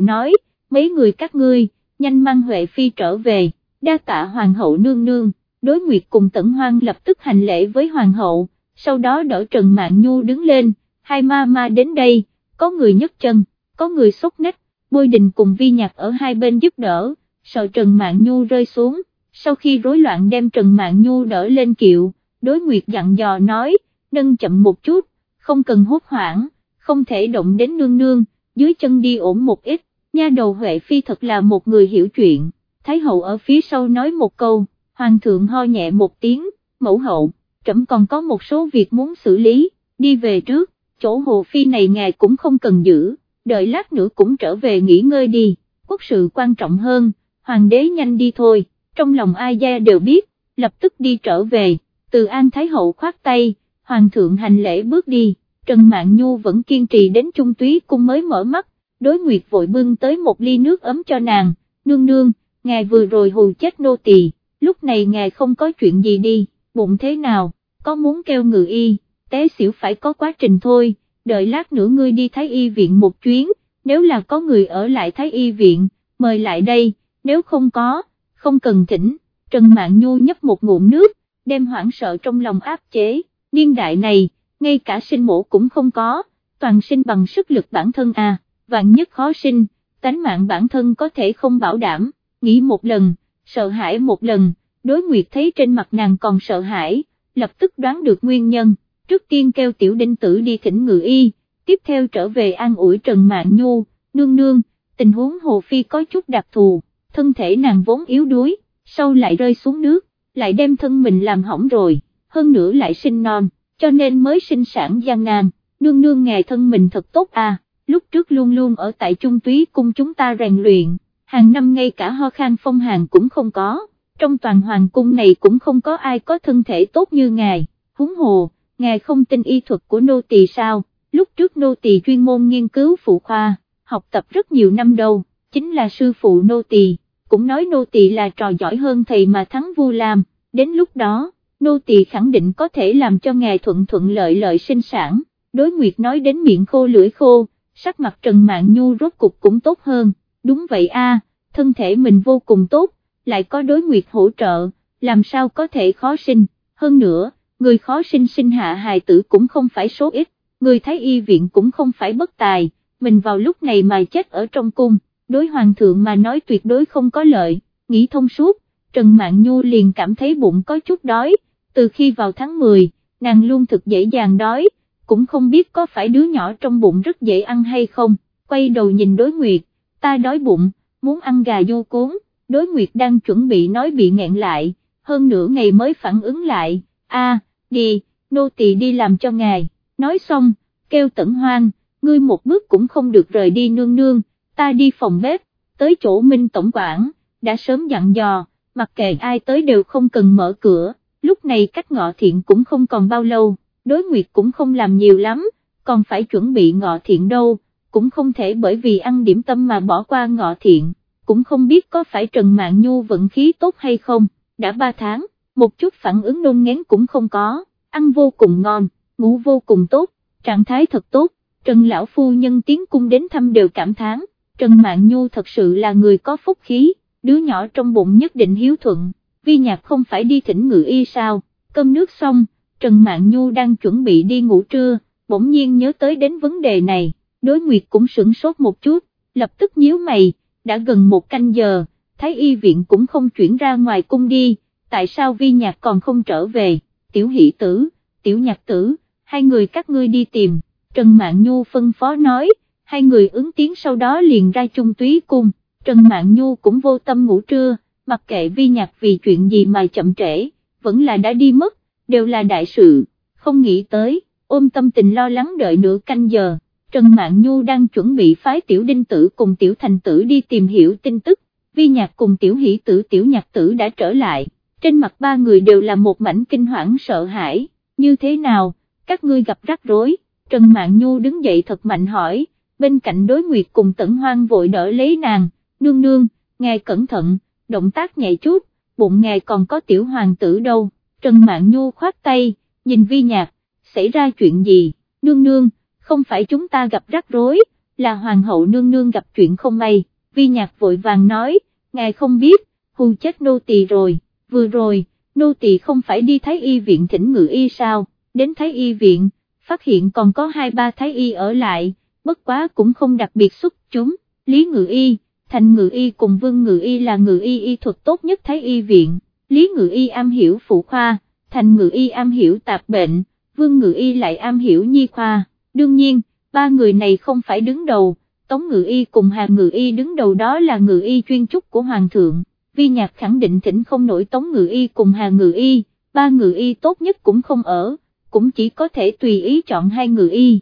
[SPEAKER 1] nói, mấy người các ngươi, nhanh mang Huệ Phi trở về, đa tạ Hoàng hậu nương nương, đối nguyệt cùng Tẩn Hoang lập tức hành lễ với Hoàng hậu, sau đó đỡ Trần mạng Nhu đứng lên, hai ma ma đến đây, có người nhấc chân, có người sốt nách, bôi đình cùng vi nhạc ở hai bên giúp đỡ, sợ Trần mạng Nhu rơi xuống, sau khi rối loạn đem Trần mạng Nhu đỡ lên kiệu, đối nguyệt dặn dò nói, nâng chậm một chút, không cần hốt hoảng, không thể động đến nương nương, dưới chân đi ổn một ít, nha đầu Huệ Phi thật là một người hiểu chuyện, Thái hậu ở phía sau nói một câu, Hoàng thượng ho nhẹ một tiếng, mẫu hậu, trẫm còn có một số việc muốn xử lý, đi về trước, chỗ Hồ Phi này ngài cũng không cần giữ, đợi lát nữa cũng trở về nghỉ ngơi đi, quốc sự quan trọng hơn, hoàng đế nhanh đi thôi, trong lòng ai gia đều biết, lập tức đi trở về, từ An Thái hậu khoát tay, hoàng thượng hành lễ bước đi, Trần mạng Nhu vẫn kiên trì đến trung túy cung mới mở mắt, đối nguyệt vội bưng tới một ly nước ấm cho nàng, nương nương, ngài vừa rồi hù chết nô tỳ, lúc này ngài không có chuyện gì đi, bụng thế nào, có muốn kêu ngự y, té xỉu phải có quá trình thôi, đợi lát nữa ngươi đi Thái y viện một chuyến, nếu là có người ở lại Thái y viện, mời lại đây, nếu không có, không cần thỉnh, Trần Mạn Nhu nhấp một ngụm nước, đem hoảng sợ trong lòng áp chế, niên đại này, ngay cả sinh mổ cũng không có, toàn sinh bằng sức lực bản thân à, vạn nhất khó sinh, tánh mạng bản thân có thể không bảo đảm, nghĩ một lần, sợ hãi một lần, đối nguyệt thấy trên mặt nàng còn sợ hãi, lập tức đoán được nguyên nhân, trước tiên kêu tiểu đinh tử đi thỉnh ngự y, tiếp theo trở về an ủi Trần Mạn Nhu, nương nương, tình huống Hồ Phi có chút đặc thù, thân thể nàng vốn yếu đuối, sau lại rơi xuống nước, lại đem thân mình làm hỏng rồi, hơn nữa lại sinh non, cho nên mới sinh sản gian nan, nương nương ngài thân mình thật tốt à, lúc trước luôn luôn ở tại trung túy cung chúng ta rèn luyện, hàng năm ngay cả ho khan phong hàn cũng không có, trong toàn hoàng cung này cũng không có ai có thân thể tốt như ngài, huống hồ, ngài không tin y thuật của nô tỳ sao, lúc trước nô tỳ chuyên môn nghiên cứu phụ khoa, học tập rất nhiều năm đâu, chính là sư phụ nô tỳ, cũng nói nô tỳ là trò giỏi hơn thầy mà thắng vu làm, đến lúc đó, nô tỳ khẳng định có thể làm cho ngài thuận thuận lợi lợi sinh sản, đối nguyệt nói đến miệng khô lưỡi khô, sắc mặt Trần Mạn Nhu rốt cục cũng tốt hơn, đúng vậy a, thân thể mình vô cùng tốt, lại có đối nguyệt hỗ trợ, làm sao có thể khó sinh, hơn nữa, người khó sinh sinh hạ hài tử cũng không phải số ít, người thấy y viện cũng không phải bất tài, mình vào lúc này mà chết ở trong cung, đối hoàng thượng mà nói tuyệt đối không có lợi, nghĩ thông suốt, Trần Mạn Nhu liền cảm thấy bụng có chút đói, từ khi vào tháng 10, nàng luôn thực dễ dàng đói, cũng không biết có phải đứa nhỏ trong bụng rất dễ ăn hay không, quay đầu nhìn đối nguyệt, ta đói bụng, muốn ăn gà du cuốn, đối nguyệt đang chuẩn bị nói bị nghẹn lại, hơn nửa ngày mới phản ứng lại, a đi, nô tỳ đi làm cho ngài, nói xong, kêu tẩn hoang, ngươi một bước cũng không được rời đi nương nương, ta đi phòng bếp, tới chỗ Minh Tổng quản, đã sớm dặn dò, mặc kệ ai tới đều không cần mở cửa, lúc này cách ngọ thiện cũng không còn bao lâu, đối nguyệt cũng không làm nhiều lắm, còn phải chuẩn bị ngọ thiện đâu, cũng không thể bởi vì ăn điểm tâm mà bỏ qua ngọ thiện, cũng không biết có phải Trần Mạn Nhu vận khí tốt hay không, đã ba tháng, một chút phản ứng nôn ngén cũng không có, ăn vô cùng ngon, ngủ vô cùng tốt, trạng thái thật tốt, Trần Lão Phu Nhân tiến cung đến thăm đều cảm thán, Trần Mạn Nhu thật sự là người có phúc khí, đứa nhỏ trong bụng nhất định hiếu thuận, vi nhạc không phải đi thỉnh ngự y sao, cơm nước xong, Trần Mạn Nhu đang chuẩn bị đi ngủ trưa, bỗng nhiên nhớ tới đến vấn đề này, đối nguyệt cũng sửng sốt một chút, lập tức nhíu mày, đã gần một canh giờ, Thái y viện cũng không chuyển ra ngoài cung đi, tại sao vi nhạc còn không trở về, tiểu hỷ tử, tiểu nhạc tử, hai người các ngươi đi tìm, Trần Mạn Nhu phân phó nói, hai người ứng tiếng sau đó liền ra chung túy cung, Trần Mạn Nhu cũng vô tâm ngủ trưa, mặc kệ vi nhạc vì chuyện gì mà chậm trễ, vẫn là đã đi mất, đều là đại sự, không nghĩ tới, ôm tâm tình lo lắng đợi nửa canh giờ, Trần Mạn Nhu đang chuẩn bị phái tiểu đinh tử cùng tiểu thành tử đi tìm hiểu tin tức, vi nhạc cùng tiểu hỷ tử tiểu nhạc tử đã trở lại trên mặt ba người đều là một mảnh kinh hoảng sợ hãi, như thế nào, các ngươi gặp rắc rối, Trần Mạn Nhu đứng dậy thật mạnh hỏi, bên cạnh đối nguyệt cùng tẩn hoang vội đỡ lấy nàng, nương nương, ngài cẩn thận, động tác nhẹ chút, bụng ngài còn có tiểu hoàng tử đâu, Trần Mạn Nhu khoát tay, nhìn vi nhạc, xảy ra chuyện gì, nương nương, không phải chúng ta gặp rắc rối, là hoàng hậu nương nương gặp chuyện không may, vi nhạc vội vàng nói, ngài không biết, hù chết nô tỳ rồi, vừa rồi, nô tỳ không phải đi thái y viện thỉnh ngự y sao, đến thái y viện, phát hiện còn có hai ba thái y ở lại, bất quá cũng không đặc biệt xuất chúng, lý ngự y, thành ngự y cùng vương ngự y là ngự y y thuật tốt nhất thái y viện, lý ngự y am hiểu phụ khoa, thành ngự y am hiểu tạp bệnh, vương ngự y lại am hiểu nhi khoa, đương nhiên, ba người này không phải đứng đầu, tống ngự y cùng hà ngự y đứng đầu đó là ngự y chuyên trúc của hoàng thượng, vi nhạc khẳng định thỉnh không nổi tống ngự y cùng hà ngự y, ba ngự y tốt nhất cũng không ở, cũng chỉ có thể tùy ý chọn hai ngự y.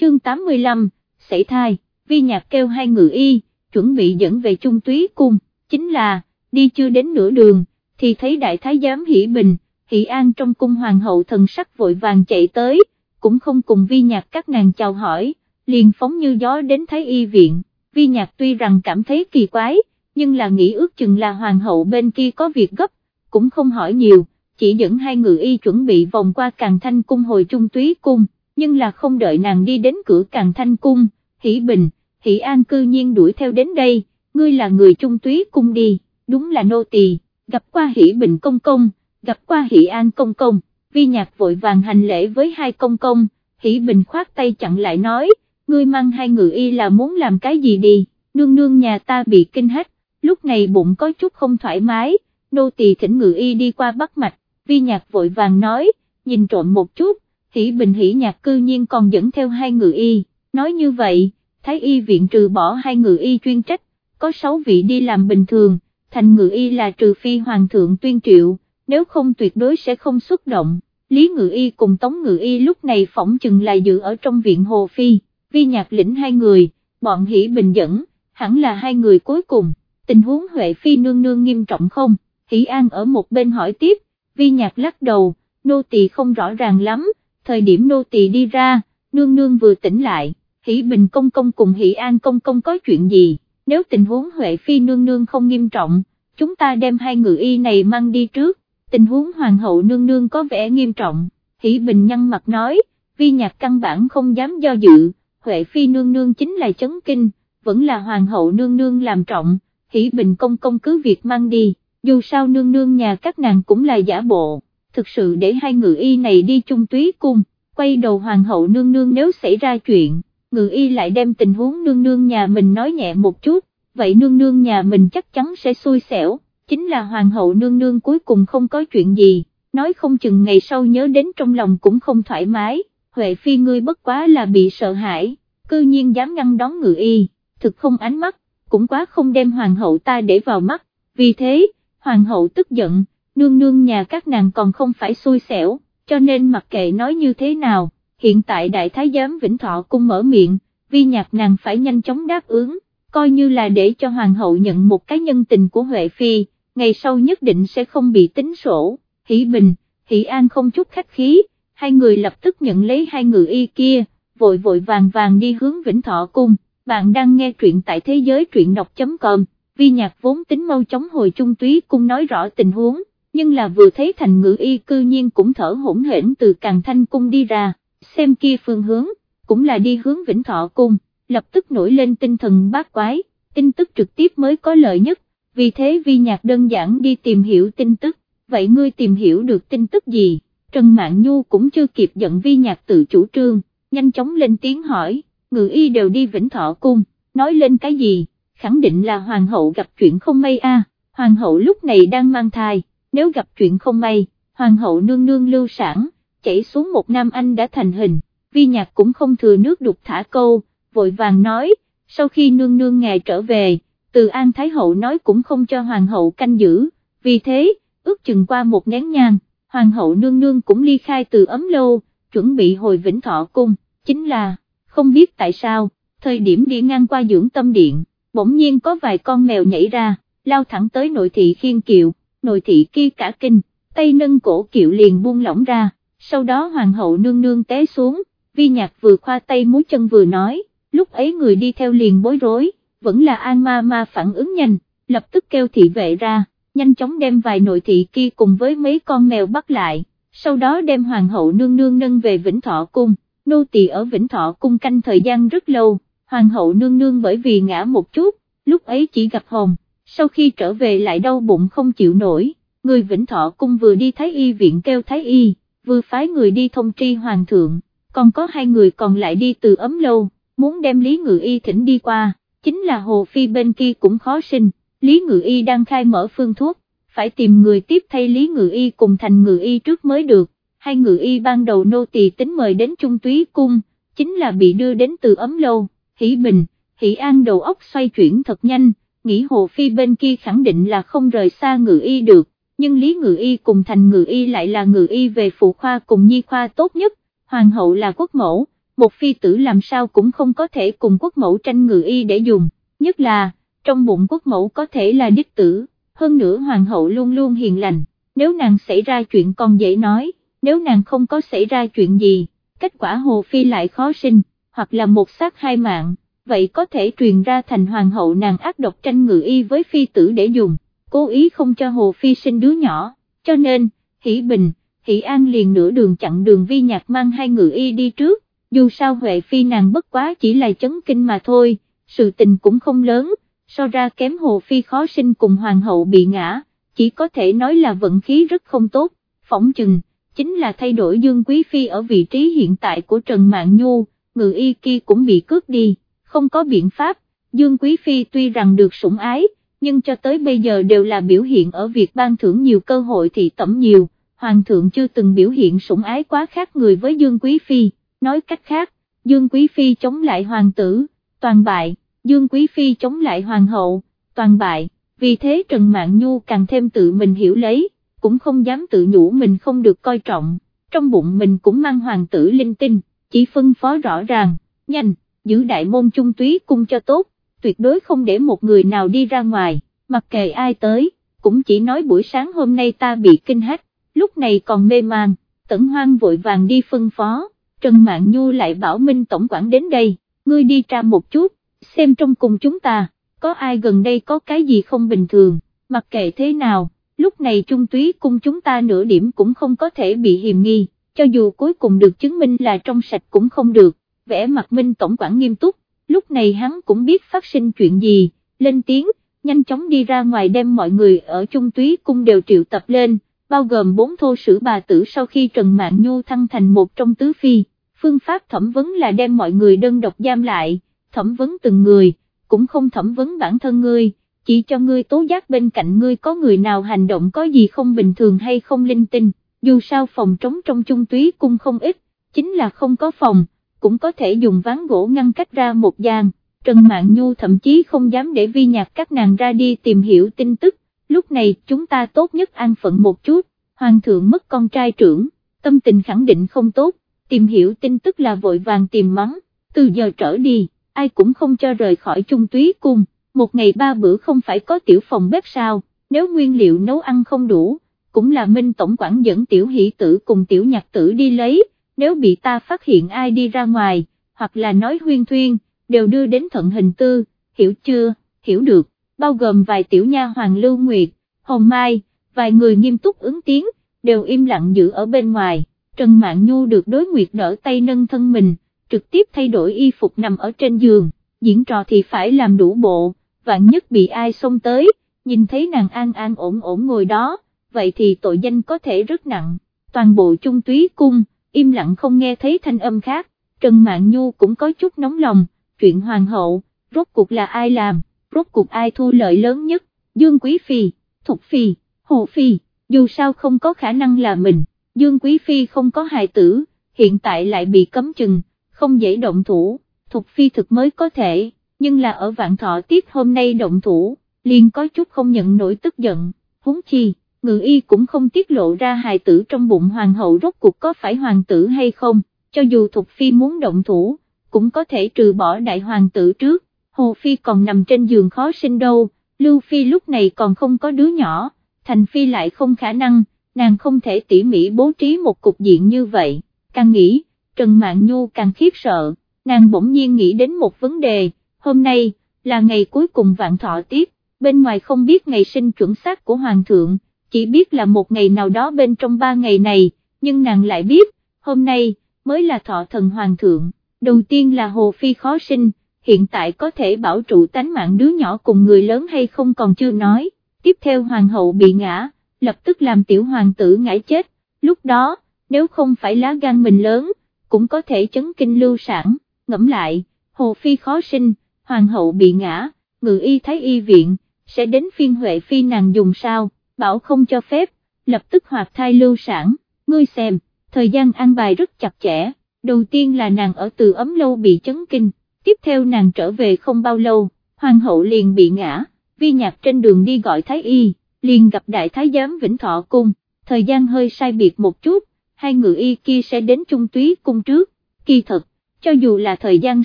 [SPEAKER 1] Chương 85, xảy thai, vi nhạc kêu hai ngự y, chuẩn bị dẫn về trung túy cung, chính là, đi chưa đến nửa đường, thì thấy đại thái giám hỷ bình, hỷ an trong cung hoàng hậu thần sắc vội vàng chạy tới, cũng không cùng vi nhạc các nàng chào hỏi, liền phóng như gió đến thái y viện, vi nhạc tuy rằng cảm thấy kỳ quái, nhưng là nghĩ ước chừng là hoàng hậu bên kia có việc gấp, cũng không hỏi nhiều, chỉ dẫn hai người y chuẩn bị vòng qua càng thanh cung hồi trung túy cung, nhưng là không đợi nàng đi đến cửa càng thanh cung, hỷ bình, hỷ an cư nhiên đuổi theo đến đây, ngươi là người trung túy cung đi, đúng là nô tỳ, gặp qua hỷ bình công công, gặp qua hỷ an công công, vi nhạc vội vàng hành lễ với hai công công, hỷ bình khoát tay chặn lại nói, ngươi mang hai người y là muốn làm cái gì đi, nương nương nhà ta bị kinh hết, lúc này bụng có chút không thoải mái, nô tỳ thỉnh ngự y đi qua bắt mạch, vi nhạc vội vàng nói, nhìn trộm một chút, hỷ bình hỷ nhạc cư nhiên còn dẫn theo hai ngự y, nói như vậy, thái y viện trừ bỏ hai ngự y chuyên trách, có sáu vị đi làm bình thường, thành ngự y là trừ phi hoàng thượng tuyên triệu, nếu không tuyệt đối sẽ không xuất động, lý ngự y cùng tống ngự y lúc này phỏng chừng là dự ở trong viện hồ phi, vi nhạc lĩnh hai người, bọn hỷ bình dẫn, hẳn là hai người cuối cùng, tình huống Huệ Phi nương nương nghiêm trọng không, hỷ an ở một bên hỏi tiếp, vi nhạc lắc đầu, nô tỳ không rõ ràng lắm, thời điểm nô tỳ đi ra, nương nương vừa tỉnh lại, hỷ bình công công cùng hỷ an công công có chuyện gì, nếu tình huống Huệ Phi nương nương không nghiêm trọng, chúng ta đem hai ngự y này mang đi trước, tình huống hoàng hậu nương nương có vẻ nghiêm trọng, hỷ bình nhăn mặt nói, vi nhạc căn bản không dám do dự, Huệ Phi nương nương chính là chấn kinh, vẫn là hoàng hậu nương nương làm trọng, hỷ bình công công cứ việc mang đi, dù sao nương nương nhà các nàng cũng là giả bộ, thực sự để hai ngự y này đi chung túy cung, quay đầu hoàng hậu nương nương nếu xảy ra chuyện, ngự y lại đem tình huống nương nương nhà mình nói nhẹ một chút, vậy nương nương nhà mình chắc chắn sẽ xui xẻo, chính là hoàng hậu nương nương cuối cùng không có chuyện gì, nói không chừng ngày sau nhớ đến trong lòng cũng không thoải mái, Huệ Phi ngươi bất quá là bị sợ hãi, cư nhiên dám ngăn đón ngự y, thực không ánh mắt, cũng quá không đem hoàng hậu ta để vào mắt, vì thế, hoàng hậu tức giận, nương nương nhà các nàng còn không phải xui xẻo, cho nên mặc kệ nói như thế nào, hiện tại đại thái giám Vĩnh Thọ cung mở miệng, vi nhạc nàng phải nhanh chóng đáp ứng, coi như là để cho hoàng hậu nhận một cái nhân tình của Huệ Phi, ngày sau nhất định sẽ không bị tính sổ, hỷ bình, hỷ an không chút khách khí, hai người lập tức nhận lấy hai người y kia, vội vội vàng vàng đi hướng Vĩnh Thọ cung, bạn đang nghe truyện tại thế giới truyện đọc.com vi nhạc vốn tính mau chóng hồi trung túy cung nói rõ tình huống, nhưng là vừa thấy thành ngữ y cư nhiên cũng thở hỗn hển từ càng thanh cung đi ra, xem kia phương hướng, cũng là đi hướng vĩnh thọ cung, lập tức nổi lên tinh thần bát quái, tin tức trực tiếp mới có lợi nhất, vì thế vi nhạc đơn giản đi tìm hiểu tin tức, vậy ngươi tìm hiểu được tin tức gì, Trần mạng Nhu cũng chưa kịp giận vi nhạc tự chủ trương, nhanh chóng lên tiếng hỏi, ngự y đều đi vĩnh thọ cung, nói lên cái gì? khẳng định là hoàng hậu gặp chuyện không may a. hoàng hậu lúc này đang mang thai, nếu gặp chuyện không may, hoàng hậu nương nương lưu sản, chảy xuống một nam anh đã thành hình, vi nhạc cũng không thừa nước đục thả câu, vội vàng nói, sau khi nương nương ngài trở về, từ An Thái Hậu nói cũng không cho hoàng hậu canh giữ, vì thế, ước chừng qua một nén nhang, hoàng hậu nương nương cũng ly khai từ ấm lâu, chuẩn bị hồi vĩnh thọ cung, chính là, không biết tại sao, thời điểm đi ngang qua dưỡng tâm điện, bỗng nhiên có vài con mèo nhảy ra, lao thẳng tới nội thị khiên kiệu, nội thị kia cả kinh, tay nâng cổ kiệu liền buông lỏng ra, sau đó hoàng hậu nương nương té xuống, vi nhạc vừa khoa tay múi chân vừa nói, lúc ấy người đi theo liền bối rối, vẫn là an ma ma phản ứng nhanh, lập tức kêu thị vệ ra, nhanh chóng đem vài nội thị kia cùng với mấy con mèo bắt lại, sau đó đem hoàng hậu nương nương nâng về Vĩnh Thọ Cung, nô tỳ ở Vĩnh Thọ Cung canh thời gian rất lâu, hoàng hậu nương nương bởi vì ngã một chút, lúc ấy chỉ gặp hồn, sau khi trở về lại đau bụng không chịu nổi, người Vĩnh Thọ Cung vừa đi Thái Y viện kêu Thái Y, vừa phái người đi thông tri hoàng thượng, còn có hai người còn lại đi từ ấm lâu, muốn đem Lý Ngự Y thỉnh đi qua, chính là Hồ Phi bên kia cũng khó sinh, Lý Ngự Y đang khai mở phương thuốc, phải tìm người tiếp thay Lý Ngự Y cùng thành Ngự Y trước mới được, hai Ngự Y ban đầu nô tỳ tính mời đến Trung Túy Cung, chính là bị đưa đến từ ấm lâu, Hỷ Bình, Hỷ An đầu óc xoay chuyển thật nhanh, nghĩ Hồ Phi bên kia khẳng định là không rời xa Ngự Y được, nhưng Lý Ngự Y cùng thành Ngự Y lại là Ngự Y về phụ khoa cùng nhi khoa tốt nhất, Hoàng hậu là quốc mẫu một phi tử làm sao cũng không có thể cùng quốc mẫu tranh ngự y để dùng, nhất là, trong bụng quốc mẫu có thể là đích tử, hơn nữa hoàng hậu luôn luôn hiền lành, nếu nàng xảy ra chuyện còn dễ nói, nếu nàng không có xảy ra chuyện gì, kết quả hồ phi lại khó sinh, hoặc là một sát hai mạng, vậy có thể truyền ra thành hoàng hậu nàng ác độc tranh ngự y với phi tử để dùng, cố ý không cho hồ phi sinh đứa nhỏ, cho nên, hỷ bình, hỷ an liền nửa đường chặn đường vi nhạc mang hai ngự y đi trước, dù sao Huệ Phi nàng bất quá chỉ là chấn kinh mà thôi, sự tình cũng không lớn, so ra kém Hồ Phi khó sinh cùng Hoàng hậu bị ngã, chỉ có thể nói là vận khí rất không tốt, phỏng chừng, chính là thay đổi Dương Quý Phi ở vị trí hiện tại của Trần Mạng Nhu, ngự y kia cũng bị cướp đi, không có biện pháp, Dương Quý Phi tuy rằng được sủng ái, nhưng cho tới bây giờ đều là biểu hiện ở việc ban thưởng nhiều cơ hội thì tẩm nhiều, Hoàng thượng chưa từng biểu hiện sủng ái quá khác người với Dương Quý Phi. Nói cách khác, Dương Quý Phi chống lại hoàng tử, toàn bại, Dương Quý Phi chống lại hoàng hậu, toàn bại, vì thế Trần Mạn Nhu càng thêm tự mình hiểu lấy, cũng không dám tự nhủ mình không được coi trọng, trong bụng mình cũng mang hoàng tử linh tinh, chỉ phân phó rõ ràng, nhanh, giữ đại môn trung túy cung cho tốt, tuyệt đối không để một người nào đi ra ngoài, mặc kệ ai tới, cũng chỉ nói buổi sáng hôm nay ta bị kinh hách, lúc này còn mê man, tẩn hoang vội vàng đi phân phó Trần Mạn Nhu lại bảo Minh Tổng quản đến đây, ngươi đi tra một chút, xem trong cùng chúng ta, có ai gần đây có cái gì không bình thường, mặc kệ thế nào, lúc này trung túy cung chúng ta nửa điểm cũng không có thể bị hiềm nghi, cho dù cuối cùng được chứng minh là trong sạch cũng không được, vẽ mặt Minh Tổng quản nghiêm túc, lúc này hắn cũng biết phát sinh chuyện gì, lên tiếng, nhanh chóng đi ra ngoài đem mọi người ở trung túy cung đều triệu tập lên bao gồm bốn thô sử bà tử sau khi Trần Mạn Nhu thăng thành một trong tứ phi, phương pháp thẩm vấn là đem mọi người đơn độc giam lại, thẩm vấn từng người, cũng không thẩm vấn bản thân ngươi, chỉ cho ngươi tố giác bên cạnh ngươi có người nào hành động có gì không bình thường hay không linh tinh, dù sao phòng trống trong trung túy cung không ít, chính là không có phòng, cũng có thể dùng ván gỗ ngăn cách ra một gian. Trần Mạn Nhu thậm chí không dám để vi nhạc các nàng ra đi tìm hiểu tin tức, lúc này chúng ta tốt nhất an phận một chút, hoàng thượng mất con trai trưởng, tâm tình khẳng định không tốt, tìm hiểu tin tức là vội vàng tìm mắng, từ giờ trở đi, ai cũng không cho rời khỏi trung túy cung, một ngày ba bữa không phải có tiểu phòng bếp sao, nếu nguyên liệu nấu ăn không đủ, cũng là Minh Tổng quản dẫn tiểu hỷ tử cùng tiểu nhạc tử đi lấy, nếu bị ta phát hiện ai đi ra ngoài, hoặc là nói huyên thuyên, đều đưa đến thận hình tư, hiểu chưa, hiểu được bao gồm vài tiểu nha hoàng Lưu Nguyệt, Hồng Mai, vài người nghiêm túc ứng tiếng, đều im lặng giữ ở bên ngoài, Trần Mạn Nhu được đối nguyệt đỡ tay nâng thân mình, trực tiếp thay đổi y phục nằm ở trên giường, diễn trò thì phải làm đủ bộ, vạn nhất bị ai xông tới, nhìn thấy nàng an an ổn ổn ngồi đó, vậy thì tội danh có thể rất nặng, toàn bộ trung túy cung, im lặng không nghe thấy thanh âm khác, Trần Mạn Nhu cũng có chút nóng lòng, chuyện hoàng hậu, rốt cuộc là ai làm, rốt cuộc ai thu lợi lớn nhất, Dương Quý Phi, Thục Phi, Hồ Phi, dù sao không có khả năng là mình, Dương Quý Phi không có hài tử, hiện tại lại bị cấm chừng, không dễ động thủ, Thục Phi thực mới có thể, nhưng là ở vạn thọ tiết hôm nay động thủ, liền có chút không nhận nổi tức giận, huống chi, ngự y cũng không tiết lộ ra hài tử trong bụng hoàng hậu rốt cuộc có phải hoàng tử hay không, cho dù Thục Phi muốn động thủ, cũng có thể trừ bỏ đại hoàng tử trước, Hồ Phi còn nằm trên giường khó sinh đâu, Lưu Phi lúc này còn không có đứa nhỏ, Thành Phi lại không khả năng, nàng không thể tỉ mỉ bố trí một cục diện như vậy, càng nghĩ, Trần Mạn Nhu càng khiếp sợ, nàng bỗng nhiên nghĩ đến một vấn đề, hôm nay, là ngày cuối cùng vạn thọ tiếp. bên ngoài không biết ngày sinh chuẩn xác của Hoàng thượng, chỉ biết là một ngày nào đó bên trong ba ngày này, nhưng nàng lại biết, hôm nay, mới là thọ thần Hoàng thượng, đầu tiên là Hồ Phi khó sinh, hiện tại có thể bảo trụ tánh mạng đứa nhỏ cùng người lớn hay không còn chưa nói, tiếp theo Hoàng hậu bị ngã, lập tức làm tiểu hoàng tử ngã chết, lúc đó, nếu không phải lá gan mình lớn, cũng có thể chấn kinh lưu sản, ngẫm lại, Hồ Phi khó sinh, Hoàng hậu bị ngã, ngự y thái y viện, sẽ đến phiên Huệ Phi nàng dùng sao, bảo không cho phép, lập tức hoạt thai lưu sản, ngươi xem, thời gian an bài rất chặt chẽ, đầu tiên là nàng ở từ ấm lâu bị chấn kinh, tiếp theo nàng trở về không bao lâu, hoàng hậu liền bị ngã, vi nhạc trên đường đi gọi thái y, liền gặp đại thái giám Vĩnh Thọ Cung, thời gian hơi sai biệt một chút, hai ngự y kia sẽ đến trung túy cung trước, kỳ thật, cho dù là thời gian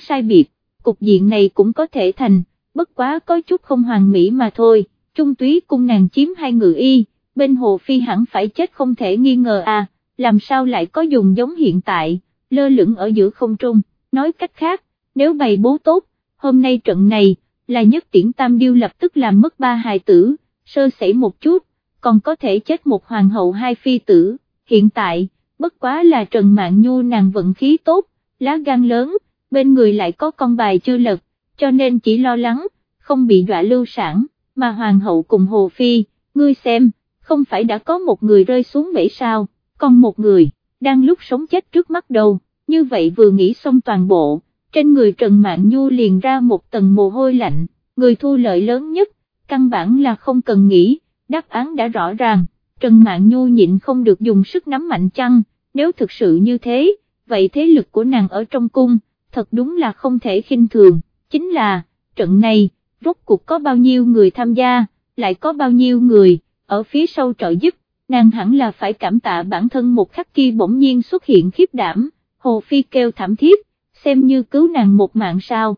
[SPEAKER 1] sai biệt, cục diện này cũng có thể thành, bất quá có chút không hoàn mỹ mà thôi, trung túy cung nàng chiếm hai ngự y, bên hồ phi hẳn phải chết không thể nghi ngờ à, làm sao lại có dùng giống hiện tại, lơ lửng ở giữa không trung, nói cách khác, nếu bày bố tốt, hôm nay trận này, là nhất tiễn tam điêu lập tức làm mất ba hài tử, sơ sẩy một chút, còn có thể chết một hoàng hậu hai phi tử, hiện tại, bất quá là Trần Mạng Nhu nàng vận khí tốt, lá gan lớn, bên người lại có con bài chưa lật, cho nên chỉ lo lắng, không bị dọa lưu sản, mà hoàng hậu cùng Hồ Phi, ngươi xem, không phải đã có một người rơi xuống bể sao, còn một người, đang lúc sống chết trước mắt đâu, như vậy vừa nghĩ xong toàn bộ, trên người Trần Mạn Nhu liền ra một tầng mồ hôi lạnh, người thu lợi lớn nhất, căn bản là không cần nghĩ, đáp án đã rõ ràng, Trần Mạn Nhu nhịn không được dùng sức nắm mạnh chăng, nếu thực sự như thế, vậy thế lực của nàng ở trong cung, thật đúng là không thể khinh thường, chính là, trận này, rốt cuộc có bao nhiêu người tham gia, lại có bao nhiêu người, ở phía sau trợ giúp, nàng hẳn là phải cảm tạ bản thân một khắc kia bỗng nhiên xuất hiện khiếp đảm, Hồ Phi kêu thảm thiết, xem như cứu nàng một mạng sao,